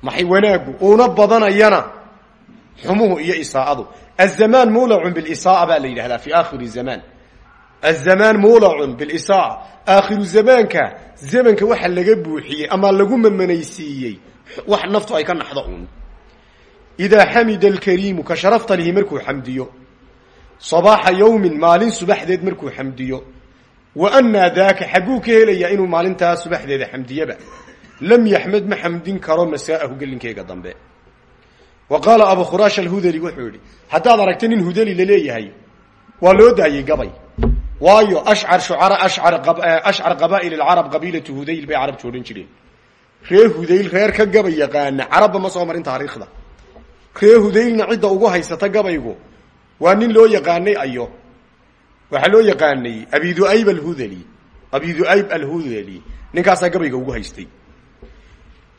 maxay wanaagu uuna badanayana xumuhu iyo isaa'adu azamaan muulacun bilisaaa baa la yidhahdaa fi aakhiri zamaan azamaan muulacun bilisaaa aakhiru zamaanka zamanka waxa laga buuxiyey ama lagu mamanaysiiyey wax naftu ay ka naxdo uun. Idaa xamida alkariimu ka sharafta lihi sabaaxa yowmin maalin subaxdeed markuu xamdiyo wa anaa daaka xagguu ka helayaa inuu maalintaa subaxdeeda xamdiyaba lam yaxmed ma xamdin karo masaa'ahu gelinkeega dambe wa qaala abu khuraash alhudali wuxuu yidhi haddaad aragta nin hudali la leeyahay waa loo daayey gabay waayo ashcar shucara ashcar qabaa'il alcarab qabiilatu hudayl bay carabtu odhan jireen reer hudayl reer ka gabay yaqaana carabba ma soo marin taariikhda reer hudaylna cidda ugu haysata gabaygu waa nin loo yaqaanay ayo. Waxaa loo yaqaanay abi duayb alhudali. Abi duayb alhudali. Ninkaasaa gabayga ugu haystay.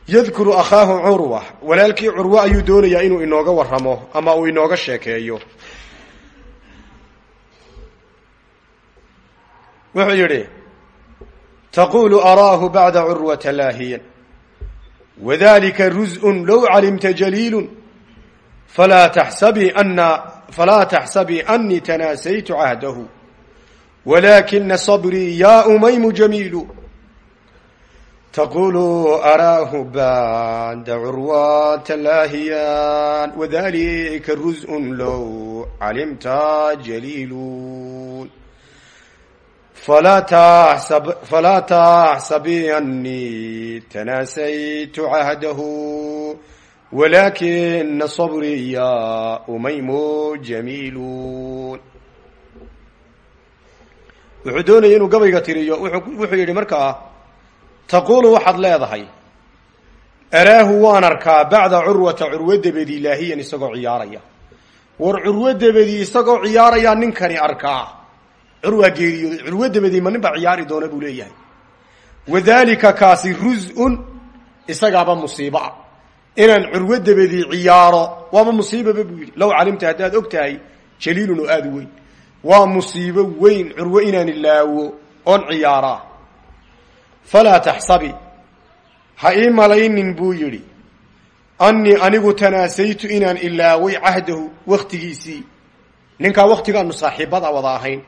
Yadkuru akhaahu curwa walaalkii curwa ayuu doonayaa inuu inooga waramo ama uu inooga sheekeeyo. Wuxuu yidhi taqulu araahu bacda curwata laahiyan. Wadalika ruzء low calimta jaliilu falaa taxsabii ana falaa taxsabii anii tanaasaytu cahdahu walaakina sabrii ya umaymu jamiilu taqulu araahu bacda curwata laahiyan wadalika ruzء low calimta jaliilu falaa taxsabii anii tanaasaytu cahdahu walaakina sabrii ya umaymu jamiilu wuxuu doonaya inuu gabayga tiriyo wuxuu yidhi markaa taquulu waxaad leedahay araahu waan arkaa bacda curwata curwo dabadii laahiyan isagoo ciyaaraya war curwo dabadii isagoo ciyaarayaa ninkani arkaa curwaa geeriyooday curwo dabadii ma nin baa ciyaari doona buu leeyahay wadalika kaasi ruz-un isagaaba musiiboa inaan curwo dabadii ciyaaro. Waaba musiibaba buu yidhi low calimta haddaad og tahay jaliilun oo aada u weyn. Waa musiibo weyn curwo inaan ilaawo oon ciyaaraa falaa taxsabi ha ii malaynin buu yidhi. Annii anigu tanaasaytu inaan ilaaway cahdahu wakhtigiisii. Ninkaa wakhtigaanu saaxiibada wada ahayn.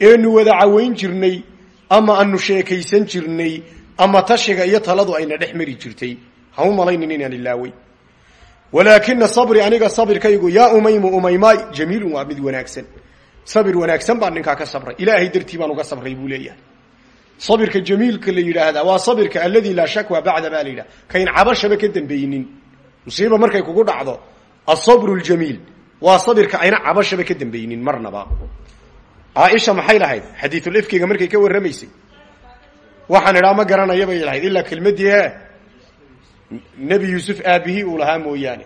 Eenu wada cawayn jirnay ama aanu sheekaysan jirnay ama tashiga iyo taladu ayna dhex mari jirtay ha u malaynin inaan ilaaway walaakina sabri aniga sabirkaygu yaa umaymu umaymaay jamiilun waa mid wanaagsan. Sabir wanaagsan baan ninkaa ka sabray. Ilaahay dartii baan uga sabray buu leeyahay. Sabirka jamiilka la yidhaahdaa waa sabirka aladi laa shakwa bacda baa la yidhaha kayn cabashaba ka dambeynin musiiba markay kugu dhacdo asabru ljamiil waa sabirka ayna cabashaba ka dambeynin marnaba. Caaisha maxay lahayd? Xadiiulifkiga markay ka warramaysay. Waxaan idhaa ma garanaya bay lahayd. Ilaa kelmadii he nebi yuusuf aabihii uu lahaa mooyaane.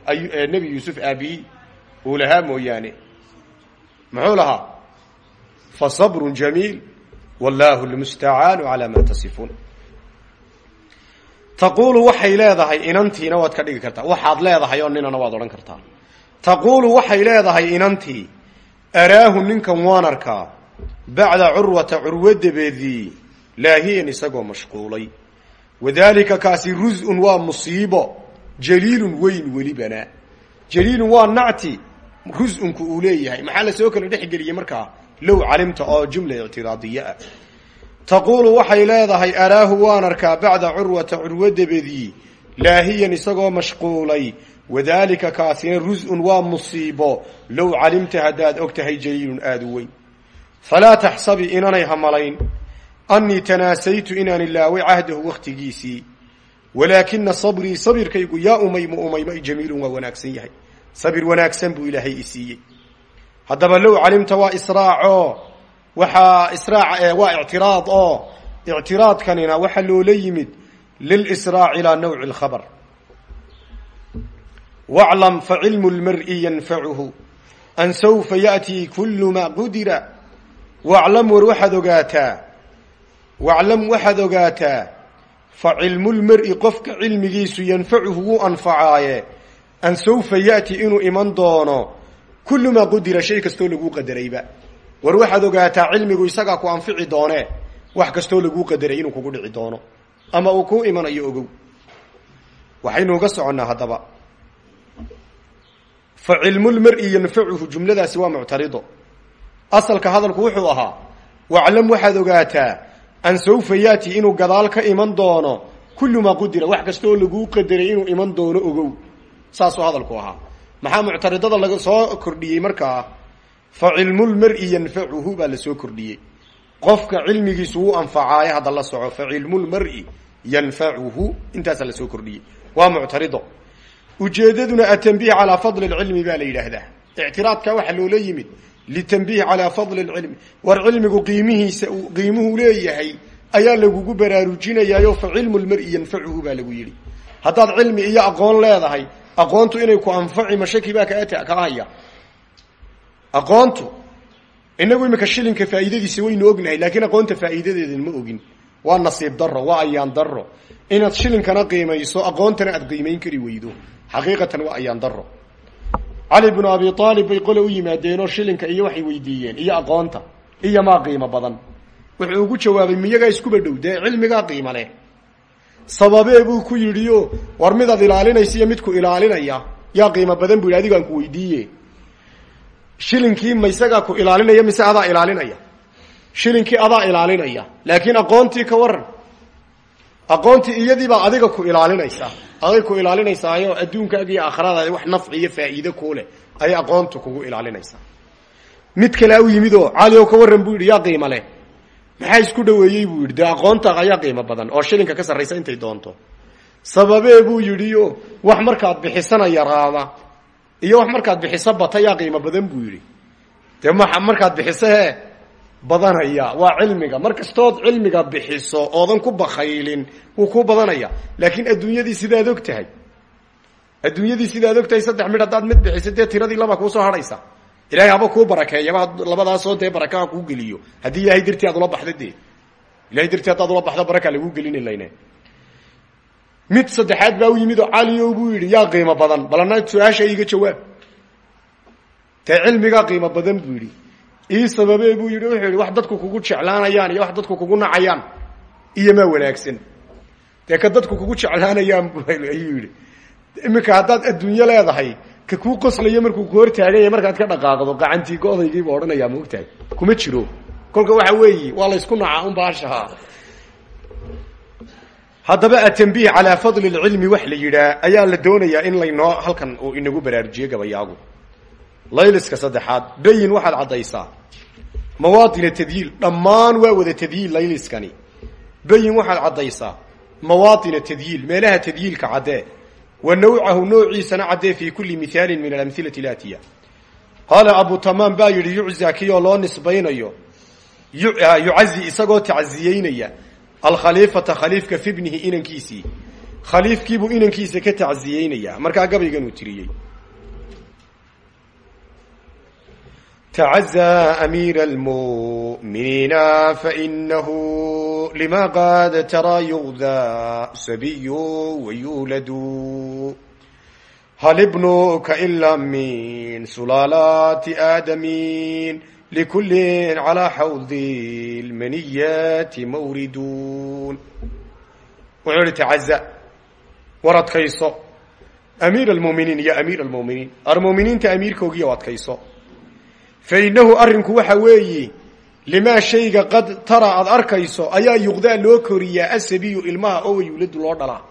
Nebi yuusuf aabihii uu lahaa mooyaane. Muxuu lahaa? Fa sabrun jamiil wallahu lmustacaanu calaa ma tasifuun. Taquulu waxay leedahay inantiina waad ka dhigi kartaa. Waxaad leedahay oo ninana waad odhan kartaa. Taquulu waxay leedahay inantii araahu ninkan waan arkaa. Bacda curwata curwo dabeedii laahiyan isagoo mashquulay wadalika kaasi ruz-un waa musiibo jaliilun weyn welibana jaliilun waa nacti ruz-unku uu leeyahay. Maxaa la soo kala dhexgeliyey markaa? Low calimta oo jumla ictiraadiye ah. Taquulu waxay leedahay araahu waan arkaa bacda curwata curwo dabadii laahiyan isagoo mashquulay. Wadalika kaasina ruz-un waa musiibo. Low calimta haddaad og tahay jaliilun aada u weyn. Falaa taxsabi inanay hamalayn annii tanaasaytu inaan ilaaway cahdahu wakhtigiisii. Walaakina sabrii sabirkaygu yaa umaymu umayma jamiilun waa wanaagsan yahay. Sabir wanaagsan buu ilaahay i siiyey. Haddaba low calimta waa israaco waxaa israac waa ictiraad oo ictiraadkanina waxaa loola yimid lilisraac ilaa nawci lkhabar. Waclam facilmu lmari yanfacuhu an sawfa ya'tii kulu maa qudira. Waclam war waxaad ogaataa waclam waxaad ogaataa fa cilmulmari qofka cilmigiisu yanfacuhu wuu anfacaaye an sawfa ya'ti inuu iman doono kullu maa qudira shay kastoo laguu qadarayba war waxaad ogaataa cilmigu isagaa ku anfici doonee wax kastoo laguu qadaray inuu kugu dhici doono ama uu kuu imanayo ogow waxaynu uga soconnaa haddaba fa cilmulmar-i yanfacuhu jumladaasi waa muctarido asalka hadalku wuxuu ahaa waclam waxaad ogaataa an sawfa yaati inuu gadaal ka iman doono kullu maa qudira wax kasta oo laguu qadaray inuu iman doono ogow. Saasuu hadalku ahaa. Maxaa muctaridada laga soo kordhiyey markaa? Fa cilmulmar-i yanfacuhu baa la soo kordhiyey. Qofka cilmigiisu wuu anfacaayo hadda la soco. Fa cilmulmar-i yanfacuhu intaasaa la soo kordhiyey. Waa muctarido. Ujeedaduna atanbiih calaa fadli lcilmi baa la yidhaahdaa. Ictiraadka waxaa loola yimid litanbiih calaa fadli lcilmi war cilmigu qiimihiisa qiimuhu leeyahay ayaa lagugu baraarujinayaayo fa cilmu lmari yanfacuhu baa lagu yidhi. Haddaad cilmi iyo aqoon leedahay aqoontu inay ku anfaci mashaki baa kaa kaa haya. Aqoontu inagu imika shilinka faa'iidadiisa waynu ognahay laakiin aqoonta faa'iidadeedan ma ogin. Waa nasiib daro waa ayaan daro inaad shilinkana qiimayso aqoontana aad qiimayn kari weydo. Xaqiiqatan waa ayaan daro cali bnu abi aalib bay qole u yimaadeenoo shilinka iyo waxay weydiiyeen iyo aqoonta iyo maa qiimo badan. Wuxuu ugu jawaabay miyagaa iskuba dhow dee cilmigaa qiimo leh. Sababee buu ku yidhi o war midaad ilaalinaysa iyo midku ilaalinaya yaa qiimo badan bu yidhi adigaan ku weydiiye shilinkii ma ku ilaalinaya mise adaa ilaalinaya? Shilinkii adaa ilaalinaya. Laakiin aqoontii ka waran aqoontii iyadiibaa adiga ku ilaalinaysa aday ku ilaalinaysaayo adduunkaaga iyo aakhiradaada wax nafci iyo faa'iide ku leh ayay aqoontu kugu ilaalinaysaa mid kalea u yimid oo cali oo ka warran buu yidhi yaa qiimo leh. Maxaa isku dhaweeyey buu yidhi aqoonta ayaa qiimo badan oo shilinka ka sarraysa intay doonto. Sababee buu yidhi o wax markaad bixisana yaraada iyo wax markaad bixiso bata yaa qiimo badan buu yidhi. Dee ma markaad bixiso badanaya waa cilmiga. Mar kastood cilmiga bixiso oodan ku bakaylin wuu ku badanaya. Laakiin adduunyadii sidaad og tahay adduunyadii sidaad og saddex midh haddaad mid bixiso dee tiradii laba kuusoo hadhaysa. Ilahay haba kuu barakeeyaba labadaasoo dee barakaha kuu geliyo. Haddii ilahay dartii aad ula baxda dee ilahay dartii haddaad ula baxdo barakaa laguu gelini layne. Mid saddexaad baa u yimid oo cali o buu yidhi yaa qiimo badan balana su'aasha jawaab. Dee cilmigaa qiimo badan buu yidhi ii sababee buu yidhi wuxuu yidhi wax dadku kugu jeclaanayaan iyo wax dadku kugu nacayaan iyo maa wanaagsan. Dee ka dadku kugu jeclaanayaan ayuu yidhi. Iminka haddaad adduunyo leedahay ka kuu qoslayo markuu ku hortaaganya markaad ka dhaqaaqdo qacantii go-daygiiba odhanayaa maogtahay kuma jiro. Kolka waxa weeyi waa laysku nacaa un baashaha haddaba atanbiih calaa fadli lcilmi wax la yidhaa ayaa la doonayaa in laynoo halkan uu inagu baraarujiyo gabayaagu layliska saddexaad bayin waxaad caddaysaa. Mawaadina tadyiil dhammaan waa wada tadyiil layliskani. Bayin waxaad caddaysaa. Mawaatina tadyiil meelaha tadyiilka caddee wa nawcahu noociisana caddee fii kulli mihaalin min alamhilati laatiya. Qaala abu tamaam baa yidhi yuczaa kiyoo loo nisbaynayo yucazi isagoo tacziyeynaya alkhaliifata khaliifka fi bnihi inankiisii. Khaliifkiibuu inankiisa ka tacziyeynaya. Markaa gabayganuu tiriyey تعزى أمير المؤمنين فإنه لما قد ترى يغذى سبي ويولد هل ابنك إلا من سلالات آدمين لكل على حوض المنيات موردون وعلي تعزى ورد كيسو أمير المؤمنين يا أمير المؤمنين المؤمنين تأمير كوغي ورد كيسو fainahu arrinku waxa weeye limaa shayga qad tara aad arkayso ayaa yuqdaa loo koriyaa asabiyu ilmaha oo wayuuladu loo dhalaa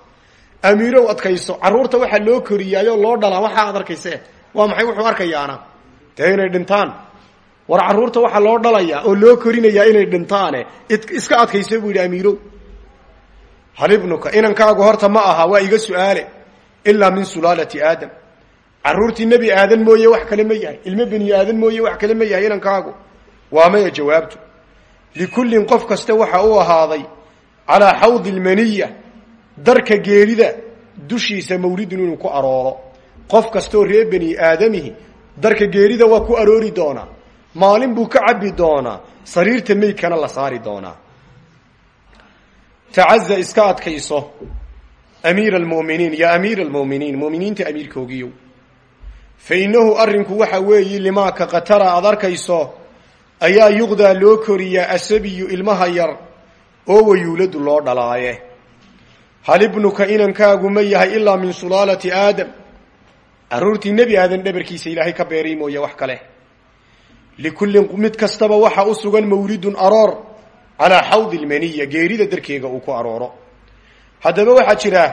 amiirow adkayso carruurta waxaa loo koriyaayoo loo dhalaa waxaa aad arkayse waa maxay wuxuu arkayaana dee inay dhintaan war carruurta waxaa loo dhalayaa oo loo korinayaa inay dhintaane iska adkayso buu yidhi amiirow halibnuka inankaagu horta ma aha waa iga su'aale ilaa min sulaalati aadam carruurtii nebi aadan mooye wax kale ma yahay. Ilmo beni aadan mooye wax kale ma yahay. Inankaagu waa maya jawaabtu. Likullin qof kasta waxa uu ahaaday calaa xawdi lmaniya darka geerida dushiisa mawridun inuu ku arooro. Qof kastaoo reer beni aadamihi darka geerida waa ku aroori doonaa maalin buu ka cabbi doonaa sariirta meydkana la saari doonaa tacaza iska adkayso. Amiira almu'miniin. Ya amiira almu'miniin. Mu'miniinta amiirkoogiyow fa innahu arrinku waxa weeyi limaaka qatara aad arkayso ayaa yuqdaa loo koriyaa asabiyu ilmaha yar oo wayuuladu loo dhalaaye. Hal ibnuka inankaagu ma yahay ilaa min sulaalati aadam? Carruurtii nebi aadan dhabarkiisa ilaahay ka beeray mooye wax kale. Likullin mid kastaba waxa u sugan mawlidun aroor calaa xawdi lmaniya geerida darkeega uu ku arooro. Haddaba waxaa jira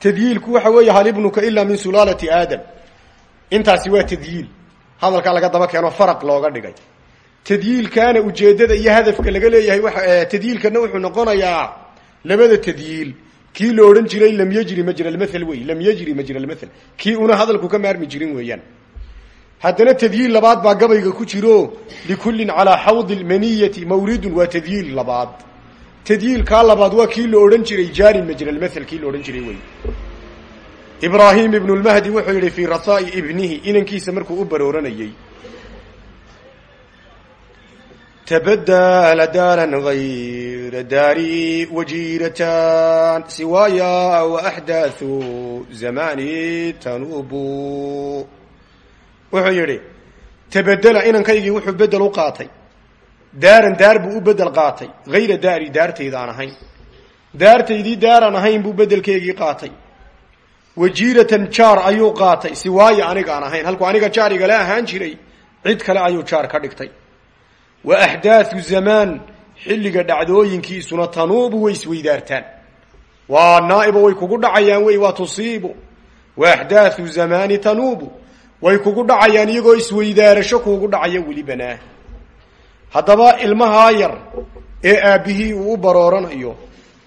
tadyiilku waxa weeye hal ilaa min sulaalati aadam intaasi waa tadyiil. Hadalkaa laga daba keeno faraq looga dhigay. Tadyiilkaana ujeeddada iyo hadafka laga leeyahay wa tadyiilkana wuxuu noqonayaa labada tadyiil. Kii la odhan jiray lam yajri majra lmathal wey. Lam yajri majra lmathal kii una hadalku ka maarmi jirin weeyaan. Haddana tadyiil labaad baa gabayga ku jiro likullin calaa xawdi lmaniyati mawridun waa tadyiil labaad. Tadyiilkaa labaad waa kii la odhan jiray jaari majra lmathal kii la odhan jiray wey ibraahim ibnu lmahdi wuxuu yidhi fii rasaai ibnihi inankiisa markuu u barooranayey tabadala daaran hayra daari wajiiratan siwaaya waaxdaathu zamani tanubu. Wuxuu yidhi tabedela inankaygii wuxuu bedel u qaatay. Daaran daar buu u bedel qaatay. Hayra daari daartaydaan ahayn. Daartaydii daaran ahayn buu bedelkeygii qaatay wajiiratan jaar ayuu qaatay. Siwaayo anigaan ahayn. Halkuu aniga jaar igala ahaan jiray cid kale ayuu jaar ka dhigtay. Wa axdaathu zamaan xilliga dhacdooyinkiisuna tanuubu way isweydaartaan waa naa'ibo way kugu dhacayaan wey waa tusiibu. Wa axdaathu zamaani tanuubu way kugu dhacayaan iyagoo isweydaarasho kuugu dhacaya welibana haddaba ilmahaa yar ee aabbihii uu u barooranayo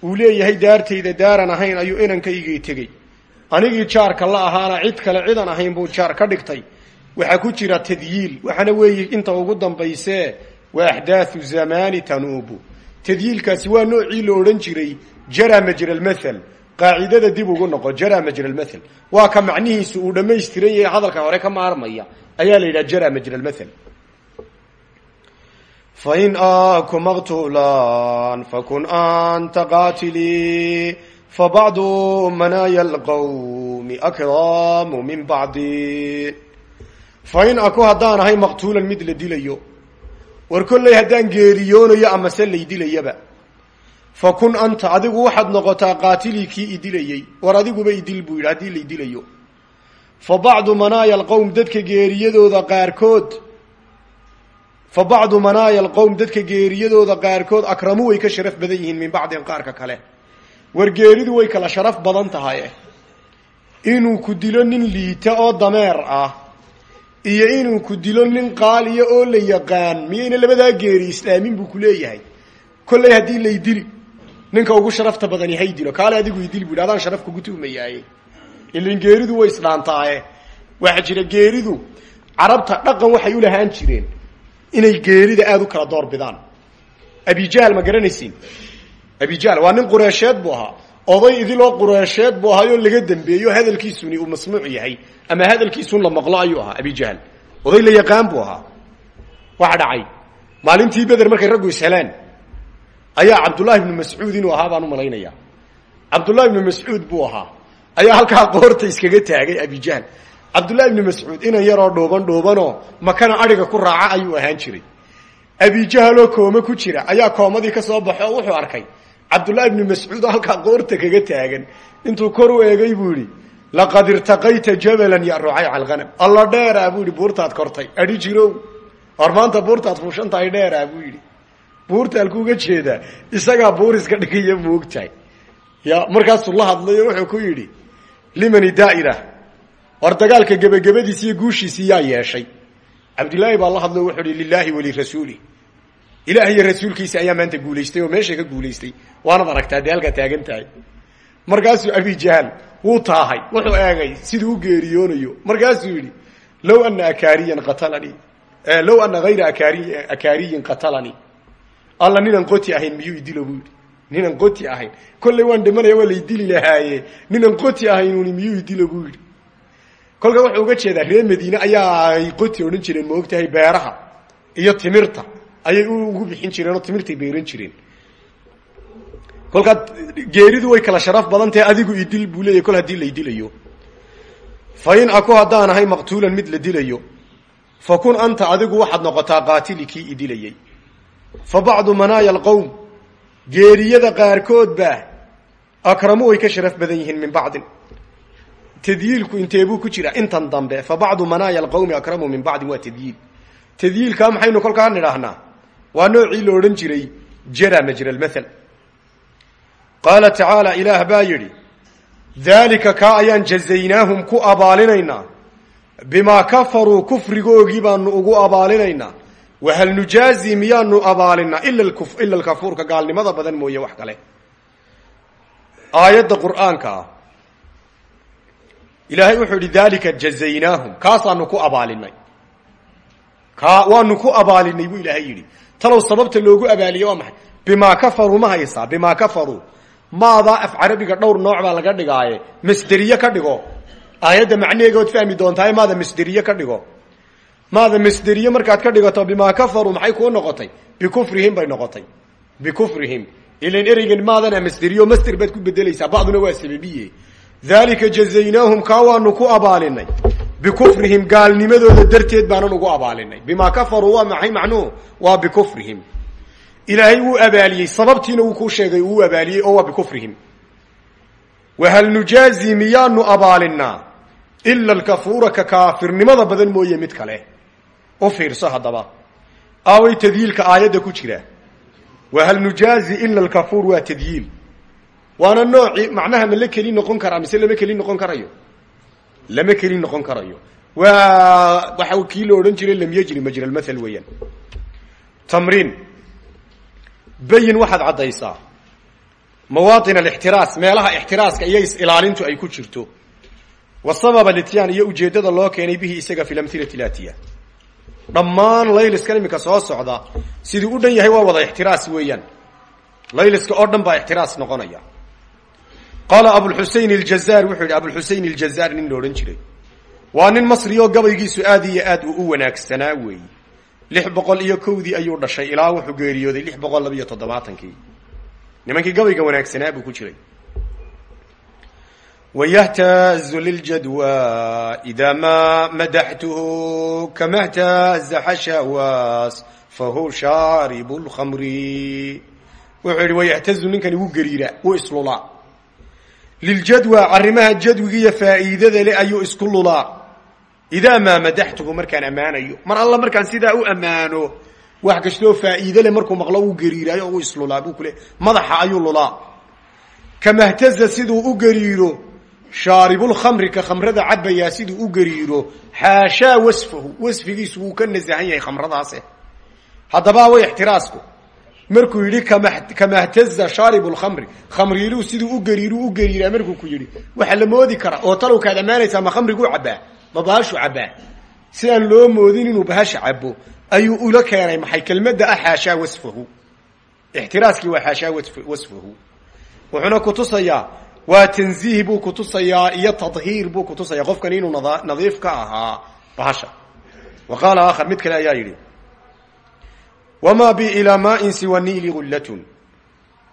uu leeyahay daartayda daaran ahayn ayuu inankaygii tegey anigii jaarka la ahaana cid kale cidan ahayn buu jaar ka dhigtay. Waxaa ku jira tadyiil waxaana weeye inta ugu dambaysee waa axdaathu zamaani tanuubu. Tadyiilkaasi waa noocii la odhan jiray jara majra lmathal qaacidada dib ugu noqo jara majra lmathal waa ka macnihiisu uu dhammaystiran yahay hadalka hore ka maarmaya ayaa la yidhaha jara majra lmathal fain aku maqtulan fakun anta qatilii fabacdu manaaya alqawmi akramu min bacdi fain aku haddaan ahay maqtuulan mid la dilayo war kolley haddaan geeriyoonayo amase lay dilayaba fa kun anta adigu waxaad noqotaa qaatilii kii idilayey war adiguba idil buu yidhi haddii lay dilayo fa bacdu manaaya alqowm dadka geeriyadooda qaarkood fa bacdu manaaya alqowm dadka geeriyadooda qaarkood akramu way ka sharaf badan yihiin min bacdin qaarka kale war geeridu way kala sharaf badan tahay. Inuu ku dilo nin liita oo dameer ah iyo inuu ku dilo nin qaaliya oo la yaqaan miyayna labadaa geeri islaamin buu ku leeyahay. Kolley haddii lay dili ninka ugu sharafta badani hay dilo. Kaale adigu idil bu adaan sharaf kugu tuhmayaaye ilan geeridu way isdhaantaaye. Waxaa jira geeridu carabta dhaqan waxay u lahaan jireen. Inay geerida aada u kala door bidaan. Abijahl ma garanaysiin abijahl waa nin qureesheed buu ahaa. Oday idiloo qureesheed buu ahaayoo laga dambeeyo hadalkiisuni uu masmuuc yahay. Ama hadalkiisun la maqlo ayuu ahaa abijahl oday la yaqaan buu ahaa. Waxa dhacay. Maalintii beder markay raggu isheleen ayaa cabdullahi ibnu mascuud inuu ahaa baan u malaynaya. Cabdullahi ibnu mascuud buu ahaa. Ayaa halkaa qoorta iskaga taagay abijahl cabdullahi ibnu mascuud inan yaroo dhuuban dhuubanoo makana adhiga ku raaca ayuu ahaan jiray. Abijahloo koome ku jira ayaa koomadii ka soo baxo wuxuu arkay cabdullahi ibnu mascuud oo halkaa qoorta kaga taagan. Intuu kor u eegay buu yidhi laqad irtaqayta jabalan ya rucayca alghanam alla dheeraa buu yidhi buurtaad kortay. Adhi jirow hor maanta buurtaad fuushan tahay dheeraa buu yidhi. Buurta halkuuga jeedaa isagaa buur iska dhigaya moogtahay ya markaasuu la hadlayo wuxuu ku yidhi limani daa'ira war dagaalka gebagabadiisi iyo guushiisii yaa yeeshay. Cabdillaahi baa la hadlayo wuxuu ihi lilaahi walirasuuli ilaah iyo rasuulkiisa ayaa maanta guulaystay oo meesha ka guulaystay. Waanad aragtaa dee halkaa taagan tahay markaasuu abijahl wuu taahay wuxuu eegay siduu u geeriyoonayo. Markaasuu yidhi low ana akaariyan qatalanii low ana hayra akaari akaariyin qatalanii alla ninaan qoti ahayn miyuu idilo buu qoti ahayn. Kolley waan dhimanaya waa laydili lahaaye. Ninaan qoti ahaynuni miyuu idilo kolka wuxuu uga jeedaa reer madiine ayaa ay qoti odhan jireen ma beeraha iyo timirta ayay ugu bixin jireen oo timirtay beeran jireen. Kolkaa geeridu way kala sharaf badan tahay adigu idil buu leeyahy kol haddii la idilayo fa in aku haddaan ahay maqtuulan mid la dilayo fa kun anta adigu waxaad noqotaa qaatili kii idilayey fa bacdu manaaya alqowm geeriyada qaarkood baa akramu way ka sharaf badan yihiin min bacdin. Tadyiilku inteebuu ku jira? Intan dambe. Fa bacdu manaaya alqowmi akramu min bacdin waa tadyiil. Tadyiilkaa maxaynu kolkaa nidhaahnaa waa noocii la odhan jiray jara majra lmathal qaala tacaala ilaah baa yidhi daalika kaa jazaynaahum ku abaalinaynaa. Bimaa kafaruu kufrigoogii baanu ugu abaalinaynaa. Wahal nujaazi miyaanu abaalinaa ila alkafuurka gaalnimada badan mooye wax kale. Aayadda qur'aanka ah. Ilaahay wuxuu idhi daalika jazaynaahum kaasaanu ku abaalinay kaa waanu ku abaalinay buu ilaahay yidhi talow sababta loogu abaaliye waa maxay? Bimaa kafaruu ma haysaa bimaa kafaruu maadaa af carabiga dhowr nooc baa laga dhigaaye. Masderiye ka dhigo. Aayadda macnaheega ood fahmi doontaa maada masderiye ka dhigo. Maada masderiye markaad ka dhigato bimaa kafaruu maxay kuu noqotay? Bikufrihim bay noqotay. Bikufrihim ilan ereygan maadana masderiyo masder baad ku bedelaysaa bacduna waa sababiye daalika jazaynaahum kaa waanu ku abaalinay bikufrihim gaalnimadooda darteed baanan ugu abaalinay bimaa kafaruu waa maxay macnuhu waa bikufrihim ilaahay wuu abaaliyey sababtiina wuu kuu sheegay uu abaaliyey oo waa bikufrihim wahal nujaazi miyaanu abaalinaa ila alkafuura ka kaafirnimada badan mooye mid kale u fiirso haddaba aaway tadyiilka aayadda ku jira wahal nujaazi ila alkafuur waa tadyiil waana nooci macnaha ma la keli noqon karaa mise lama keli noqon karayo lama keli noqon karayo. Waa waxa kii la odhan jiray lam yajri majra lmathal weeyaan. Tamriin bayin waxaad caddaysaa. Mawaaطin alixtiraas meelaha ixtiraaska iyo is-ilaalintu ay ku jirto. Wa sabab alityaan iyo ujeeddada loo keenay bihi isaga fi lamhilati latiya dhammaan layliskan iminka soo socda siduu u dhan yahay waa wada ixtiraas weeyaan. Layliska oo dhan baa ixtiraas noqonaya qaala abulxusein aljazaar wuxuu yidhi abulxusein aljazaar nin la odhan jiray. Waa nin masri oo gabaygiisu aad iyo aad uu u wanaagsanaa weeye lix boqol iyo kowdii ayuu dhashay ilaa wuxuu geeriyooday lix boqol labiiyo toddobaatankii nimankii gabayga wanaagsanaa buu ku jiray. Wayhtaazu liljadwa idaa maa madaxtuhu kama htaaza xashawaas fahu shaaribu lkhamri wuxuu yidhi wayahtazu wuu islulaa liljadwa arrimaha jadwigiiyo faa'iidada le ayuu isku lulaa idaa maa madaxtuhu markaan ammaanayo mar alla markaan sidaa u ammaano wax kastoo faa'iide le markuu maqlo uu gariiraayo oo u islulaa buu kule madaxa ayuu lulaa kamahtaza siduu u gariiro shaaribulkhamri ka khamrada cabayaa siduu u gariiro xaashaa wasfahu wasfigiisu wuu ka nasahan yahay khamradaase haddaba way ixtiraasku markuu yidhi kamahtaza shaarib lkhamri khamriiluu siduu u gariiru u gariiraa markuu ku yidhi waxaa la moodi karaa oo talow kaad ammaanaysaa ma khamriguu cabbaa ma bahashu cabbaa. Si aan loo moodin inuu bahasha cabo ayuu ula keenay maxay kelmadda ah xaashaa wasfahu? Ixtiraaskii waa xaashaa wasfahu. Wuxuuna kutusayaa waa tanziih buu kutusayaa iyo tadhiir buu kutusayaa qofkani inuu nadiif ka ahaa bahasha. Wa qaala aakhar mid kale ayaa yidhi wma bi ilaa maain siwa niili gullatun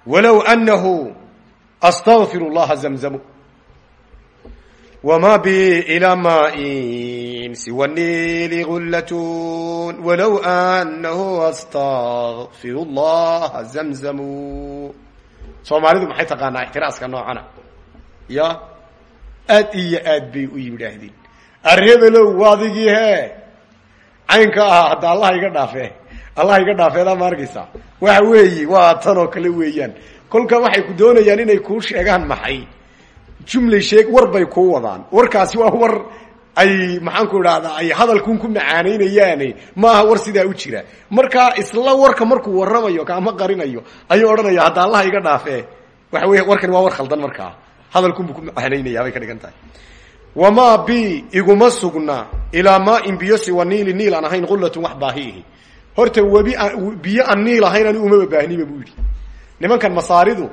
walow anahu astagfir llaha zamzamu wma bi ilaa maain siwa niili gullatun walow anahu astagfir llaha zamzamu soomaalidu maxay taqaanaa ixtiraaska noocana ya aad iyo aad bay u yidhaahdeen arrebelow waadigii he caynka ahaa hadda allaha iga dhaafe allah iga dhaafeedaa ma arkaysaa waxa weeye waa tan oo kale weeyaan. Kolka waxay ku doonayaan inay kuu sheegaan maxay? Jumlay sheeg war bay kuu wadaan. Warkaasi waa war ay maxaanku idhahdaa ay hadalkun ku macaanaynayaane maaha war sidaa u jira. Markaa isla warka markuu warramayo kaama qarinayo ayuu odhanaya hadda allah iga dhaafe waxa wey warkani waa war khaldan markaa hadalkunbuu ku macaanaynaya bay ka dhigan tahay. Bi iguma sugna. Ilaa maain biyo siwa niili niil aan ahayn baahiihi horta webi biyo aan niil ahayn ani umaba buu yidhi. Nimankan masaaridu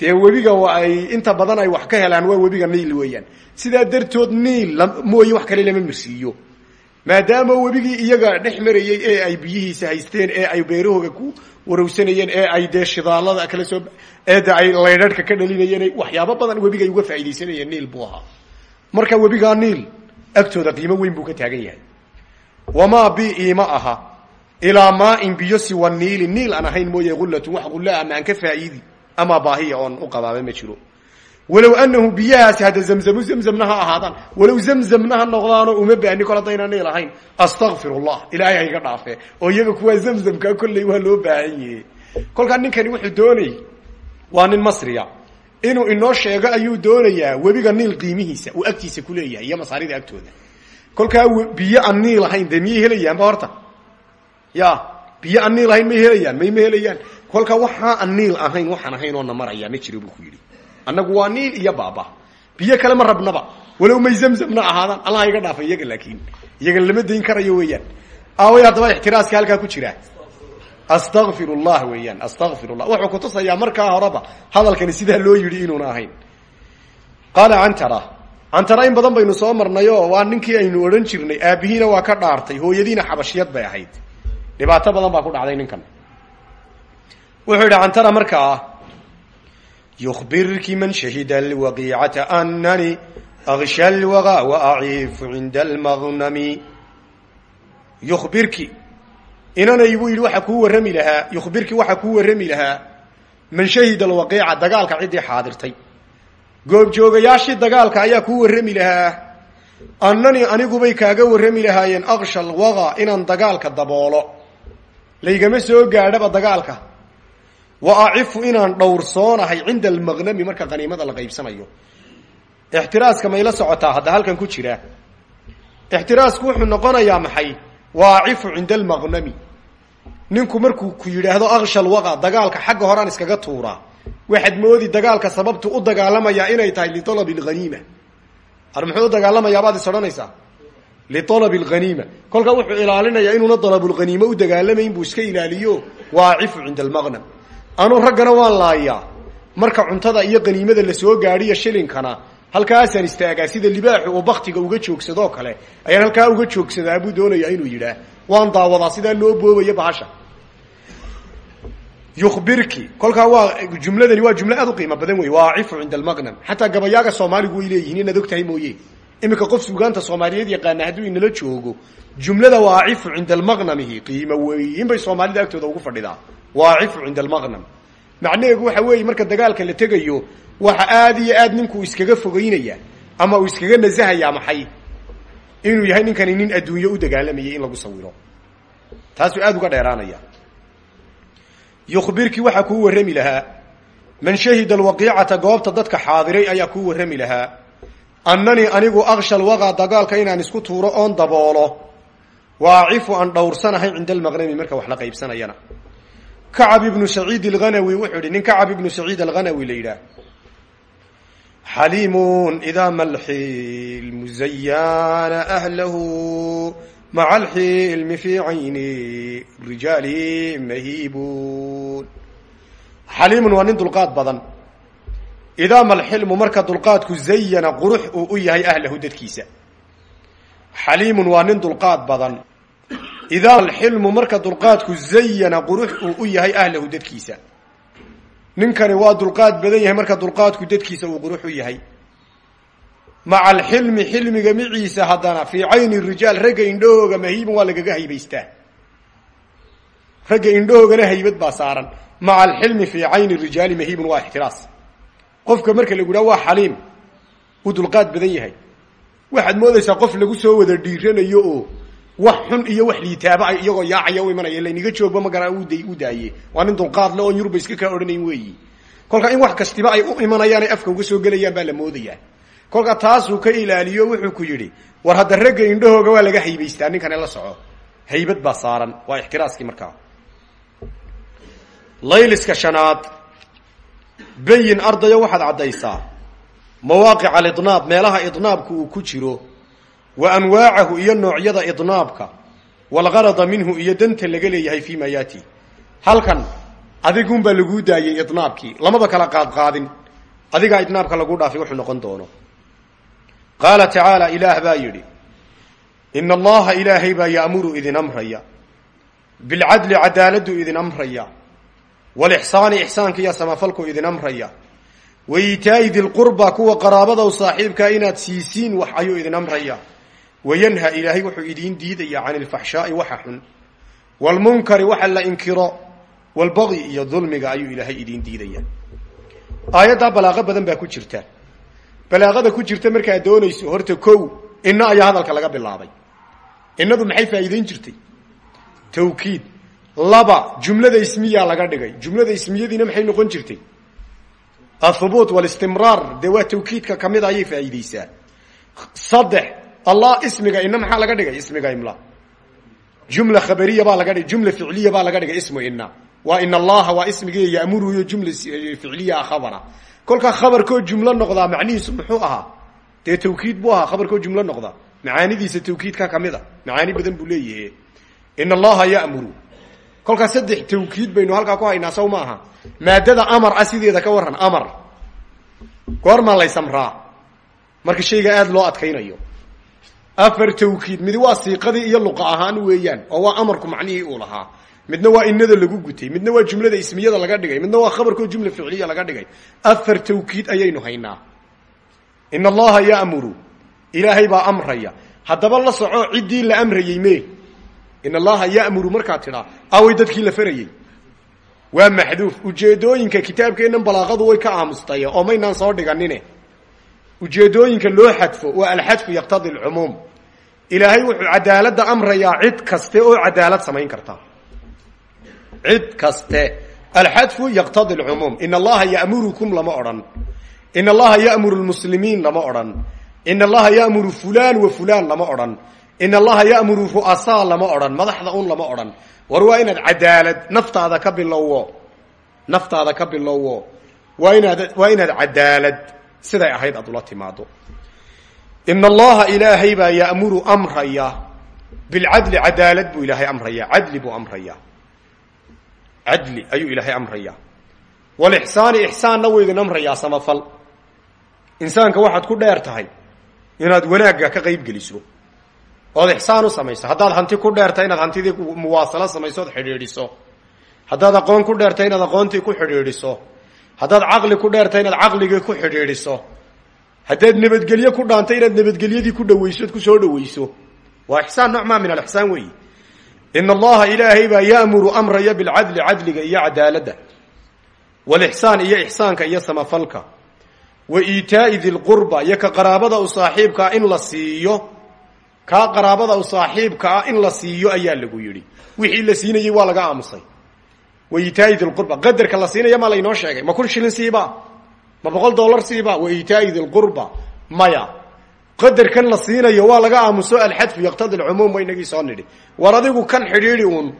dee webiga ay inta badan ay wax ka helaan waa webiga niil weeyaan. Sidaa dartood niil mooye wax kale lama marsiiyo maadaama webigii iyaga dhex marayey ee ay biyihiisa haysteen ee ay beerahooga ku warowsanayeen ee ay dee shidaalada kala soo ee de ay laydharhka ka dhalinayeen waxyaabo badan webigay uga faaidaysanayeen niil buu ahaa. Marka webigaa niil agtooda qiimo weyn buu ka taagan yahay. Wamaa bi iima aha ilaa maain biyo siwa niili niil aan ahayn mooye hullatun wax hulla ama aan ka faa'iidi ama baahiya oon u qabaaba ma jiro. Walow anahu biyahaasi hadda zamzamu zamzamna ha ahaadaan walow zamzamna ha noqdaanoo uma baani kol haddayna niil ahayn astakfir llah ilaahay hayga dhaafe oo iyaga kuwaa zamzamkaa kolley waa loo baahan yahe kolkaa ninkani wuxuu doonay waa nin masriya. Inuu inoo sheego ayuu doonayaa webiga niil qiimihiisa uu agtiisa kuleeyahay iyo masaarida agtooda. Kolkaa biyo aan niil ahayn dee miyay helayaanba horta ya biyo aan niil ahayn may helayaan may ma helayaan. Kolkaa waxaa aan niil ahayn waxaan ahayn oo na maraya ma jiro buu ku yidhi. Annagu waa niil iyo baaba. Biyo kale ma rabnaba. Walow may zamzamna ahaadaan allah iga dhaafa iyaga laakiin iyaga lama dayn karayo weeyaan. Aaway haddaba ixtiraaska halkaa ku jira? Astakfir llah weeyaan astakfir llah wuxuu kutusayaa markaa horeba hadalkani sidaa loo yidhi inuuna ahayn. Qaala cantara cantara in badan baynu soo marnay oo waa ninkii aynu odhan jirnay aabihiina waa ka dhaartay hooyadiina xabashiyad bay ahayd dhibaato badan baa ku dhacday ninkan. Wuxuu yidhi cantara markaa yukbirki man shahida alwaqiicata anani aksha alwaga waaciifu cinda almaqnami yukbirki inanay buu yidhi waxaa kuu warrami lahaa. Yukhbirki waxaa kuu warrami lahaa. Man shahida alwaqiica dagaalka ciddii xaadirtay. Goobjoogayaashii dagaalka ayaa kuu warrami lahaa. Annani anigubay kaaga warrami lahaayeen aksha alwaga inaan dagaalka daboolo laygama soo gaadhaba dagaalka. Wa acifu inaan dhowrsoonahay cinda almaqnami marka qaniimada la qaybsanayo ixtiraaska mayla socotaa hadda halkan ku jira. Ixtiraasku wuxuu noqonayaa maxay? Wa acifu cinda almaqnami. Ninku markuu ku yidhaahdo aksha alwaqa dagaalka xagga horaan iskaga tuuraa waxaad moodi dagaalka sababtu u dagaalamayaa inay tahay lialabi alghaniima ar muxuu u dagaalamayaa baad is lialabi alghaniima kolkaa wuxuu ilaalinayaa inuuna dalabulghaniimo u dagaalamayn buu iska ilaaliyo. waacifu cinda almaqnam anuu raggana waan laayaa marka cuntada iyo qaniimada la soo gaadhiyo shilinkana halkaasaan istaagaa sida libaaxu oo baktiga uga joogsadoo kale ayaan halkaa uga joogsadaa buu doonayaa inuu yidhaah waan daawadaa sidaa loo boobayo bahasha yukbirki kolkaa waa jumladani waa jumlo aad u qiimo badan wey waacifu cinda almaqnam xataa gabayaaga soomaaligu way leeyihiin inaad og tahay mooye iminka qof sugaanta soomaaliyeed yaqaana hadduu inala joogo jumlada waacifu cinda almaqnamihi qiimo weyn bay soomaalida agtooda ugu fadhidaa waacifu cinda almaqnam. Macnaheedu waxa weeye marka dagaalka la tegayo waxa aad iyo aad ninkuu iskaga fogeynaya ama uu iskaga nasahayaa maxay? Inuu yahay ninkani nin adduunyo u dagaalamayay in lagu sawiro. Taasuu aada uga dheeraanaya. Yukhbirkii waxaa kuu warrami lahaa man shahida alwaqiicata goobta dadka xaadiray ayaa kuu warrami lahaa annanii anigu aksha alwaqa dagaalka inaan isku tuuro oon daboolo. Waacifu aan dhowrsanahay cinda almaqnami marka wax la qaybsanayana. Kacab ibnu saciid alghanawi wuxuu ihi nin kacab ibnu saciid alghanawi la yidhaah. Xaliimun idaa malxilmu zayaana ahlahu maca alxilmi fii cayni rijaali mahiibun. Xaliimun waa nin badan idaa malxilmu marka dulqaadku zayana qurux uu u yahay ahlahu dadkiisa. Xaliimun waa nin dulqaad badan. Idaa alxilmu marka dulqaadku zayana qurux uu u yahay ahlahu dadkiisa. Ninkani waa dulqaad badan yahay marka dulqaadku dadkiisa uu qurux u yahay. Maca alxilmi xilmiga miciisa haddana fii cayni rijaal ragga indhahooga mahiibun waa lagaga haybaystaa. Ragga indhahoogana haybad baa saaran. Maca alxilmi fii cayni rijaali mahiibun waa ixtiraas qofka marka lagu dhaha waa xaliim uu dulqaad badan yahay. Waxaad moodaysaa qof lagu soo wada dhiiranayo oo wax xun iyo wax liitaaba iyagoo yaacaya u imanaya layniga joogba magara u daaye. Waa nin dulqaad le oon yurba iska kaa odhanayn weeyi. Kolkaa in wax kastiba ay u imanayaan ay afka uga soo gelayaan baa la moodayaa kolkaa taasuu ka ilaaliyo wuxuu ku yidhi war hadda ragga indhahooga waa laga haybaystaa ninkane la soco. Haybad baa saaran waa ixtiraaskii markaa. Layliska shanaad bayin ardayo waxaad caddaysaa. Mawaaqica alidnaab meelaha idnaabku uu ku jiro wa anwaacahu iyo noocyada idnaabka walgarada minhu iyo danta laga leeyahay fii ma halkan adigunbaa laguu daayey idnaabkii. Lamaba kala qaadqaadin adigaa idnaabka lagu dhaafay wuxuu noqon doono. Qaala tacaala ilaah baa yidhi ina allaha ilaahay baa ya'muru idin amraya. Bilcadli cadaaladdu idin amraya walixsaani ixsaanka iyo samafalku idin amraya wa iitaa'i dilqurba kuwa qaraabadow saaxiibkaa inaad siisiin wax ayuu idin amraya wayanha ilaahay wuxuu idiin diidaya can ilfaxshaai waxa xun waalmunkari waxa la inkiro walbaqyi iyo dulmiga ayuu ilaahay idiin diidaya aayaddaa balaaqo badan baa ku jirta balaaqada ku jirta markaad doonayso horta kow inna ayaa hadalka laga bilaabay innadu maxay faa'iideyn jirtay laba jumlada ismiyaa laga dhigay. Jumlada ismiyadiina maxay noqon jirtay? Athubuut walistimraar dee waa tawkiidka ka mid ayay faa'iideysaa saddex allah ismiga ina maxaa laga dhigay? Ismiga imla. Jumla khabariya baa laga dhigay jumla ficliya baa laga dhigay ismu ina waa in allaha waa ismigii ya'muruyo jumla ficliya khabara. Kolkaa khabarkoo jumlo noqdaa macnihiisu muxuu ahaa? Dee tawkiid buu ahaa khabarkoo jumlo noqda. Macaanidiisa tawkiidka ka mid a macaani badan buu leeyahe in allaha ya'muru kolkaa saddex tawkiid baynu halkaa ku haynaa saw ma maadada amar ah sideeda ka warran amar. Goormaa laysamraa marka shayga aada loo adkaynayo. Afar tawkiid midi waa siiqadii iyo luqa ahaan weeyaan oo waa amarku macnihii uu lahaa. Midna waa inada lagu gutay midna waa jumlada ismiyada laga dhigay midna waa khabarkoo jumla ficliya laga dhigay. Afar tawkiid ayaynu haynaa. In allaha ya'muru. Ilaahay baa amraya. Haddaba la soco ciddii la amrayey me in allaha ya'muru markaad tidhaa away dadkii la farayey waa maxduuf. Ujeedooyinka kitaabkeennan balaaqadu way ka aamustay oo maynaan soo dhiganine. Ujeedooyinka loo xadfo waa alxadfu yaqtadi alcumuum ilaahay wuxuu cadaaladda amrayaa cid kaste oo cadaalad samayn karta. Cid kaste. Alxadfu yaqtadi alcumuum in allaha ya'murukum lama odhan. In allaha ya'muru lmuslimiin lama odhan. In allaha ya'muru fulaan wa fulaan lama odhan in allaha ya'muru ru'asaa lama odhan madaxda un lama odhan. War waa inaad cadaalad naftaada ka bilowo naftaada ka bilowo waa inaad waa inaad cadaalad. Siday ahayd aad ula in allaha ilaahay baa ya'muru amraya. Bilcadli cadaalad buu ilaahay amraya. Cadli buu amraya. Cadli ayuu ilaahay amraya. Walixsaani ixsaanna wuu idin amrayaa samafal. Insaanka waxaad ku dheer tahay. Inaad wanaagga ka qayb geliso ood ixsaan u samayso. Haddaad hanti ku dheertahay inaad hantidii muwaasalo samayso ood xidhiidhiso. Haddaad aqoon ku dheertahay inaad aqoontii ku xidhiidhiso. Haddaad caqli ku dheertahay inaad caqligii ku xidhiidhiso. Haddaad nabadgelyo ku dhaantay inaad nabadgelyadii ku dhawayso ood ku soo dhawayso waa ixsaan nooc maa min alixsaan weeyi. In allaha ilaahay baa ya'muru amraya bilcadli cadliga iyo cadaaladda walixsaan iyo ixsaanka iyo samafalka. Wa iitaa'i dilqurba iyo ka qaraabada u in la siiyo kaa qaraabada u saaxiibka ah in la siiyo ayaa lagu yidhi. Wixii la siinayey waa laga aamusay. Wa iitaa'i dilqurba qadarka la siinaya maa laynoo sheegay. Ma kun shilin siiba? Ma boqol dollar siiba? Wa iitaa'i dilqurba maya. Qadarkan la siinayo waa laga aamuso alxadfu yaqtadi alcumuum wa inagii soo nidhi. War adigu kan xidhiidhi uun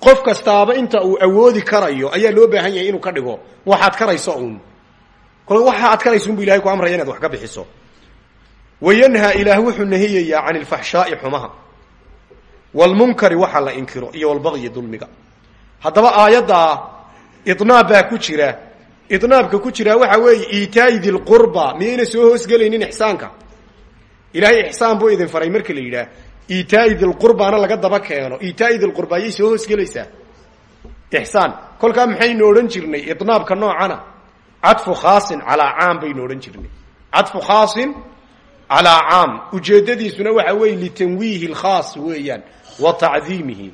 qof kastaaba inta uu awoodi karayo ayaa loo baahan yahay inuu ka dhigo. Waxaad karayso uun. Kol waxa aad karayso unbu ilahay ku amraya inaad wax ka bixiso wayanhaa ilaah wuxuu nahiyayaa can ilfaxshaai xumaha. Waalmunkari waxa la inkiro iyo walbaqyi dulmiga. Haddaba aayaddaa idnaab baa ku jira. Idnaabka ku jiraa waxa weeye iitaa'i dilqurba miyayna soo hoosgelaynin ixsaanka? Ilaahay ixsaan buu idin faray marka la yidhaah iitaa'i dilqurbaana laga daba keeno. Iitaa'i dilqurba ayay soo hoosgelaysaa. Ixsaan. Kolkaa maxaynu odhan jirnay idnaabka noocana? Cadfu khaasin calaa caam baynu odhan jirnay. Cadfu khaasin calaa caam ujeeddadiisuna waxa weeye litanwiihi lkhaas weeyaan wa tacdiimihi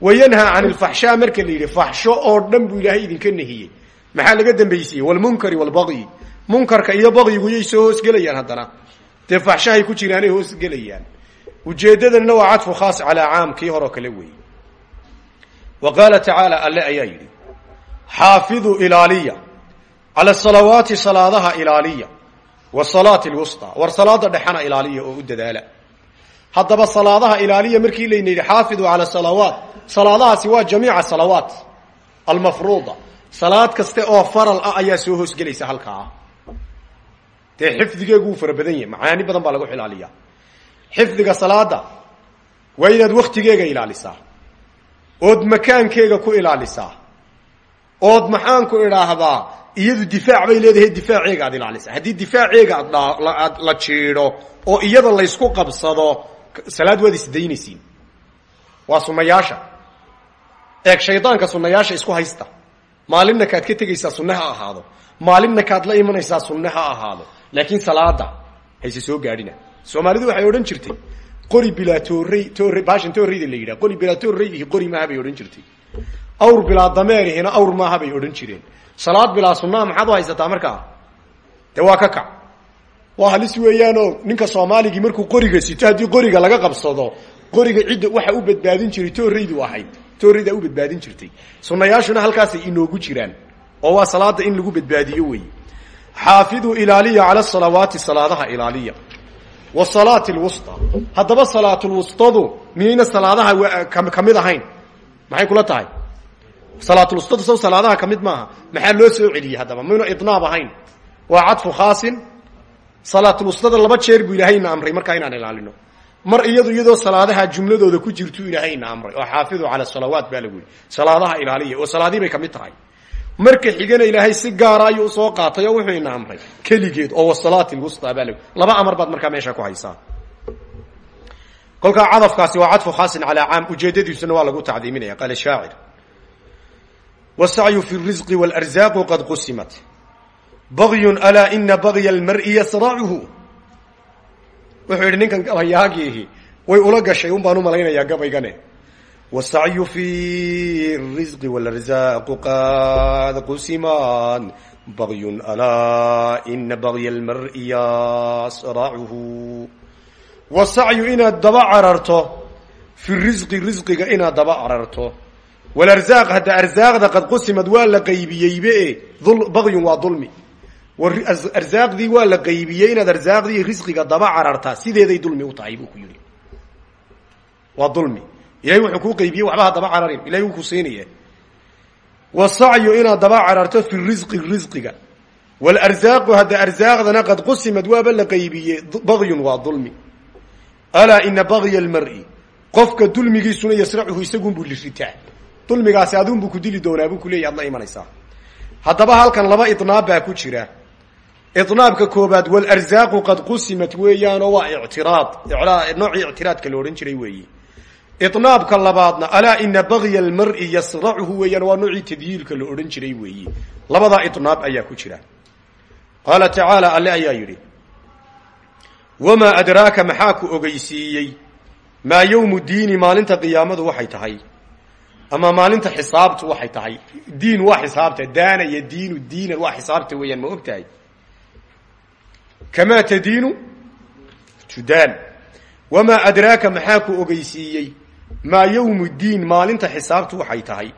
wayanhaa can ilfaxshaa marka la yidhi oo dhan buu ilaahay idinka nahiyey maxaa laga dambaysiiyey walmunkari walbaqyi munkarka iyo baqyigu yay soo hoosgelayaan haddana dee faxshahay ku jiraanay hoosgelayaan ujeedadanna waa cadfu khaas calaa caam kii horeo kale weeye wa qaala tacaala alle ayaa yidhi ilaaliya cala salawaati salaadaha ilaaliya wa salaati lwusطa war salaada dhexana ilaaliya oo u dadaala. Haddaba salaadaha ilaaliya markii layna yidhi xaafiduu cala salawaat salaadahaasi waa jamiica salawaat almafruuda. Salaad kaste oo faral ah ayaa soo hoosgelaysa halkaa. Dee xifdigeegu wuu fara badan yahay macaani badan baa lagu ilaaliyaa xifdiga salaada waa inaad waktigeega ilaalisaa ood makaankeega ku ilaalisaa ood maxaanku idhaahdaa iyadu difaac bay leedahay difaaceega aad ilaalisaa haddii difaaceega aad la jiidho oo iyada laysku qabsado salaad waad isdaynaysiin waa sumayaasha eeg shaydaanka sunnayaasha isku haysta. Maalinna kaad ka tegaysaa sunne ha ahaado. Maalinna kaad la imanaysaa sunne ha ahaado. Laakiin salaada hayse soo gaadhina. Soomaalidu waxay odhan jirtay qori bilaa toorey toore baashan tooreyda la yidhaha qori bilaa tooreydihi qori maaha bay odhan jirtay. Awr bilaa dameerihina awr maaha bay odhan jireen salaad bilaa sunnaha maxaad u haysataa markaa dee waa ka kac. Waa halis weeyaanoo ninka soomaaligii markuu qoriga sito haddii qoriga laga qabsado qoriga cidda waxa u badbaadin jiray tooreydu ahayd. Tooreydaa u badbaadin jirtay. Sunnayaashuna halkaasay inoogu jiraan oo waa salaada in lagu badbaadiyo wey xaafiduu ilaaliya cala salawaati salaadaha ilaaliya. Wa salaati lwusta haddaba salaatulwustadu miyayna salaadaha ka mid ahayn? Maxay kula tahay salaatulwustadu saw salaadaha ka mid maaha. Maxaa loo soo celiyey haddaba? Mayna idnaab ahayn. Waa cadfu khaasin. Salaatulwustada laba jeer buu ilaahayna amray markaa inaan ilaalino. Mar iyadu iyadoo salaadaha jumladooda ku jirtuu ilaahayna amray oo xaafidu cala salawaat baa lagu salaadaha ilaaliya oo salaadii bay tahay. Marka xigana ilaahay si gaara ayuu u soo qaatay oo wuxuu ina amray oo wasalaati lwusta baa lag laba amar baad markaa meesha ku haysaa. Kolkaa cadafkaasi waa cadfu khaasin calaa caam. Ujeedadiisuna waa lagu tacdiiminaya. Qaala shaacir wasacyu fi risqi wاlarzaaqu qad qusimat bagyun alaa ina bagya almar'i yasracuhu wuxuu yidhi ninkan gabayaagiihi way ula gashay un baan u malaynayaa gabaygane wasacyu fi risqi wاlarzaaqu qad qusiman bagyun alaa ina bagya almar'i yasracuhu wasacyu inaad daba cararto fi risqi risqiga inaad daba cararto walarzaq hadda arsaaqda qad qusimad waa la qaybiyeybe bagyun waa dulmi arsaaqdii waa la qaybiyey inaad arsaaqdii risqiga daba carartaa sideeday dulmi u tahay buu ku yidhi. Waa dulmi waxba daba cararin. Ilahay wuu ku siinaya wasacyu inaad daba cararto fi risqi risqiga walarzaqu hadda arsaaqdana qad qusimad waaba la qaybiyey bagyun waa dulmi alaa ina bagya almar'i. Qofka dulmigiisuna yasracuhu isagunbuu liritaa dulmigaasi adunbuu ku dili doonaa buu kuleeyay ad la imanaysaa. Haddaba halkan laba idnaab baa ku jira. Idnaabka koobaad walarzaqu qad qusimat weeyaanoo waa ictiraad. Noocii ictiraadka la odhan jiray weeyi. Idnaabka labaadna alaa ina bagya almar'i yasracuhu weeyaan waa noocii tadyiilka la odhan jiray weeyi. Labadaa idnaab ayaa ku jira. Qaala tacaala alle ayaa yidhi wamaa adraaka maxaa ku ogeysiiyey maa yowmu diini maalinta qiyaamadu waxay tahay ama maalinta xisaabtu waxay tahay. Diin waa xisaabta daana iyo diinu diinan waa xisaabta weeyaan ma og tahay kamaa tadiinu? Tudaan wamaa adraaka maxaa ku yowmu diin maalinta xisaabtu waxay tahay.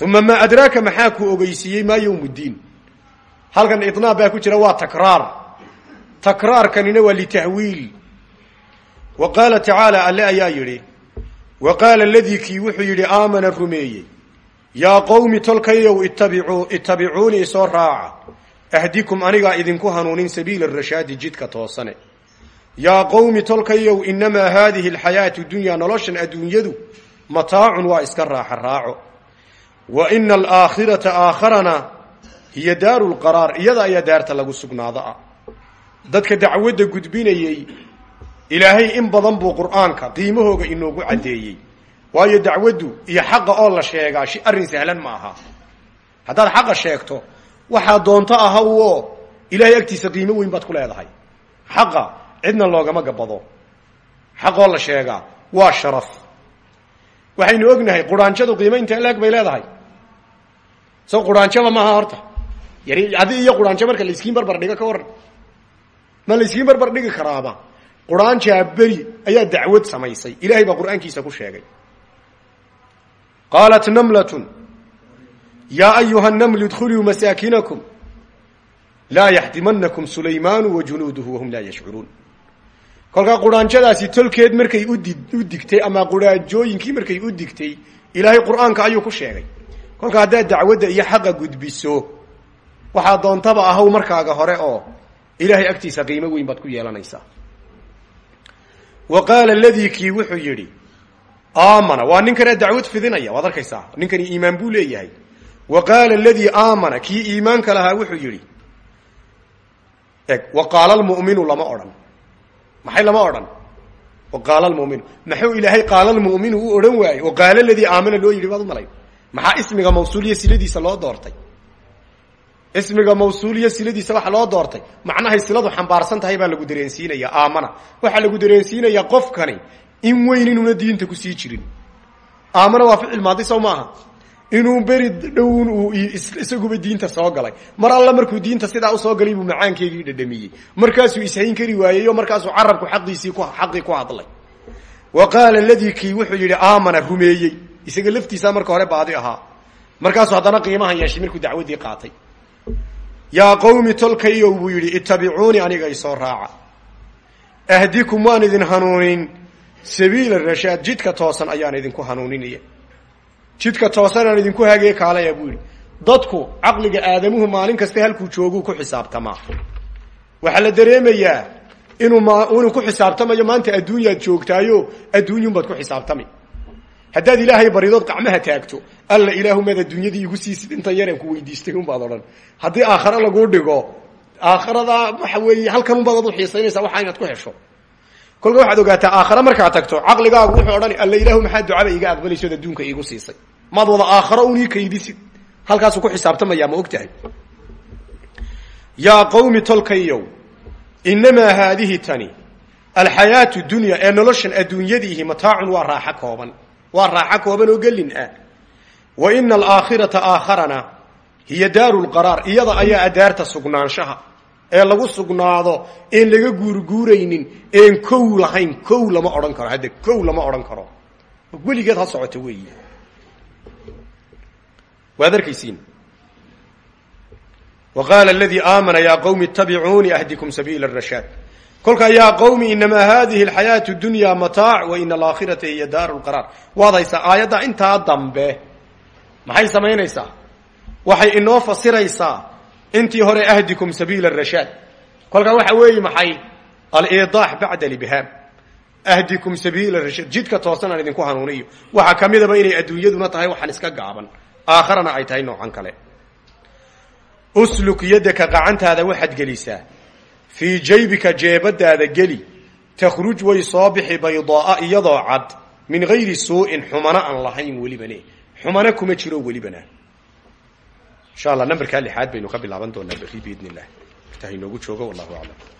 Uma maa adraaka maxaa ku ogeysiiyey maa yowmu diin. Halkan idnaab baa ku jira waa takraar. Takraarkanina waa litahwiil. Wa qaala tacaala alle ayaa yidhi wa qaala aladii kii wuxuu yidhi aamana rumeeyey. Yaa qowmi tolkayow itabicuu itabicuuni isoo raaca. Ahdikum anigaa idinku hanuunin sabiila rashaadi jidka toosane. Yaa qowmi tolkayow inamaa haadihi alxayaatu dunyaa noloshan adduunyadu mataacun waa iska raaxa raaco. Wa ina alaakhirata aakharana hiya daaru lqaraar iyada ayaa daarta lagu sugnaado ah. Dadka dacwadda gudbinayey ilaahay in badan buu qur'aanka qiimahooga inoogu caddeeyey. Waayo dacwaddu iyo xaqa oo la sheegaa shi arrin sahlan ma aha. Haddaad xaqa sheegto waxaa doonto ahaw oo ilaahay agtiisa qiimo weyn baad ku leedahay. Xaqa cidna loogama gabado. Xaqoo la sheegaa waa sharaf. Waxaynu ognahay quraanjadu qiimo intee leeg bay leedahay? So quraanjaba maaha horta. Yari adi iyo quraanjo marka layskiin barbar dhigo ka waran ma layskiin barbar dhigi karaaba quraanjaa beri ayaa dacwad samaysay. Ilahay baa qur'aankiisa ku sheegay. Qaalat namlatun yaa ayuha namlu idkhuluu masaakinakum. Laa yaxdimanakum sulaymaanu wa junuuduhu wahum laa yashcuruun. Kolkaa quraanjadaasi tolkeed markay u digtay ama quraanjooyinkii markay u digtay ilaahay qur'aanka ayuu ku sheegay. Kolka haddaad dacwadda iyo xaqa gudbiso waxaa doontaba ahaw markaaga hore oo ilaahay agtiisa qiimo weyn baad ku yeelanaysaa wa qaala aladii kii wuxuu yidhi aamana. Waa ninkanaa dacwad fidinaya waad arkaysaa. Ninkani iimaan buu leeyahay. Wa qaala aladii aamana kii iimaanka lahaa wuxuu yidhi eg wa qaala almu'minu lama odhan. Maxay lama odhan? Wa qaala almu'minu. Maxuu ilaahay qaala almu'minu u odhan waayey? Wa qaala aladii aamana loo yidhi baad u malay maxaa ismiga mawsuuliya siladiisa loo doortay ismiga mawsuuliya siladiisa waxa loo doortay. Macnahay siladu xambaarsan tahay baa lagu dareensiinaya. Aamana. Waxaa lagu dareensiinayaa qofkani in weyn inuuna diinta ku sii jirin. Aamana waa ficil maadi sow inuu beri dhown uu isaguba diinta soo galay. Mar alla markuu diinta sidaa u soo galay buu macaankeygii dhadhamiyey. Markaasuu ishayn kari waayey oo markaasuu carabku aqiisii xaqii ku hadlay. Wa qaala ladii kii wuxuu yidhi aamana rumeeyey. Isaga laftiisaa marka hore baadi ahaa. Markaasuu haddana qiimahan yeeshay markuu dacwaddii qaatay yaa qawmi tolkayow buu yidhi ittabicuunii aniga isoo raaca. Ahdikum waan idin hanuunin. Sabiila rashaad jidka toosan ayaan idinku hanuuninaya jidka toosanaan idinku hagee kaalaya buu yidhi. Dadku caqliga aadamuhu maalin kasta halkuu jooguu ku xisaabtamaa. Waxaa la dareemayaa inuu m inuu ku xisaabtamayo maanta adduunyaad joogtaayo adduunyunbaad ku xisaabtami haddaad ilaahay baridood qacmaha taagto alla ilaahumaad adduunyadii igu siisid intan yareen ku weydiistay unbaad odhan haddii aakhare laguu dhigo aakharadaa waxa weeye halkan unbaad ad u xiisaynaysaa waxaa inaad ku hesho. Kolka waxaad ogaataa aakhare markaad tagto caqligaagu wuxuu odhan alla ilaahu maxaa ducada iga aqbalaysood adduunka iigu siisay? Maad wada aakharo un ii kaydisid halkaasuu ku xisaabtamayaa ma og tahay qawmi tolkayow inamaa haadihi tani alxayaatu dunya ee noloshan adduunyadiihi mataacun waa raaxo kooban waa raaxo kooban oo gelin ah. Wa ina alaakhirata aakharana hiya daaru lqaraar iyada ayaa daarta sugnaanshaha ee lagu sugnaado een laga guurguuraynin een kow lahayn kow lama odhan karo hadda kow lama odhan karo. Weligeed ha socoto weeyi waad wa qaala aladii aamana yaa qawmi ittabicuunii ahdikum sabiila rashaad kolkaa yaa qawmi inamaa hadihi alxayaatu dunya mataac wa ina alaakhirata hiya daaru lqaraar waad haysaa aayadda intaa dambe. Maxay samaynaysaa? Waxay inoo fasiraysaa intii hore ahdikum sabiila rashaad kolkaa waxa weeye maxay? Aliidaax bacda libhaam ahdikum sabiila rashaad jidka toosan aan idinku hanuuniyo. Waxaa ka midaba inay adduunyaduna tahay waxaan iska gaaban. Aakharana ay tahay noocan kale. Usluk yadaka gacantaada waxaad gelisaa fii jaybika jeebadaada geli takhruj way soo bixi baydaaa iyadoo cad min gayri suu'in xumano aan lahayn welibane. Xumano kuma jiro welibana. Insha allah namberkaa lixaad baynu ka bilaaban doonaa berri biidn illah intaa inoogu joogo wallahu aclam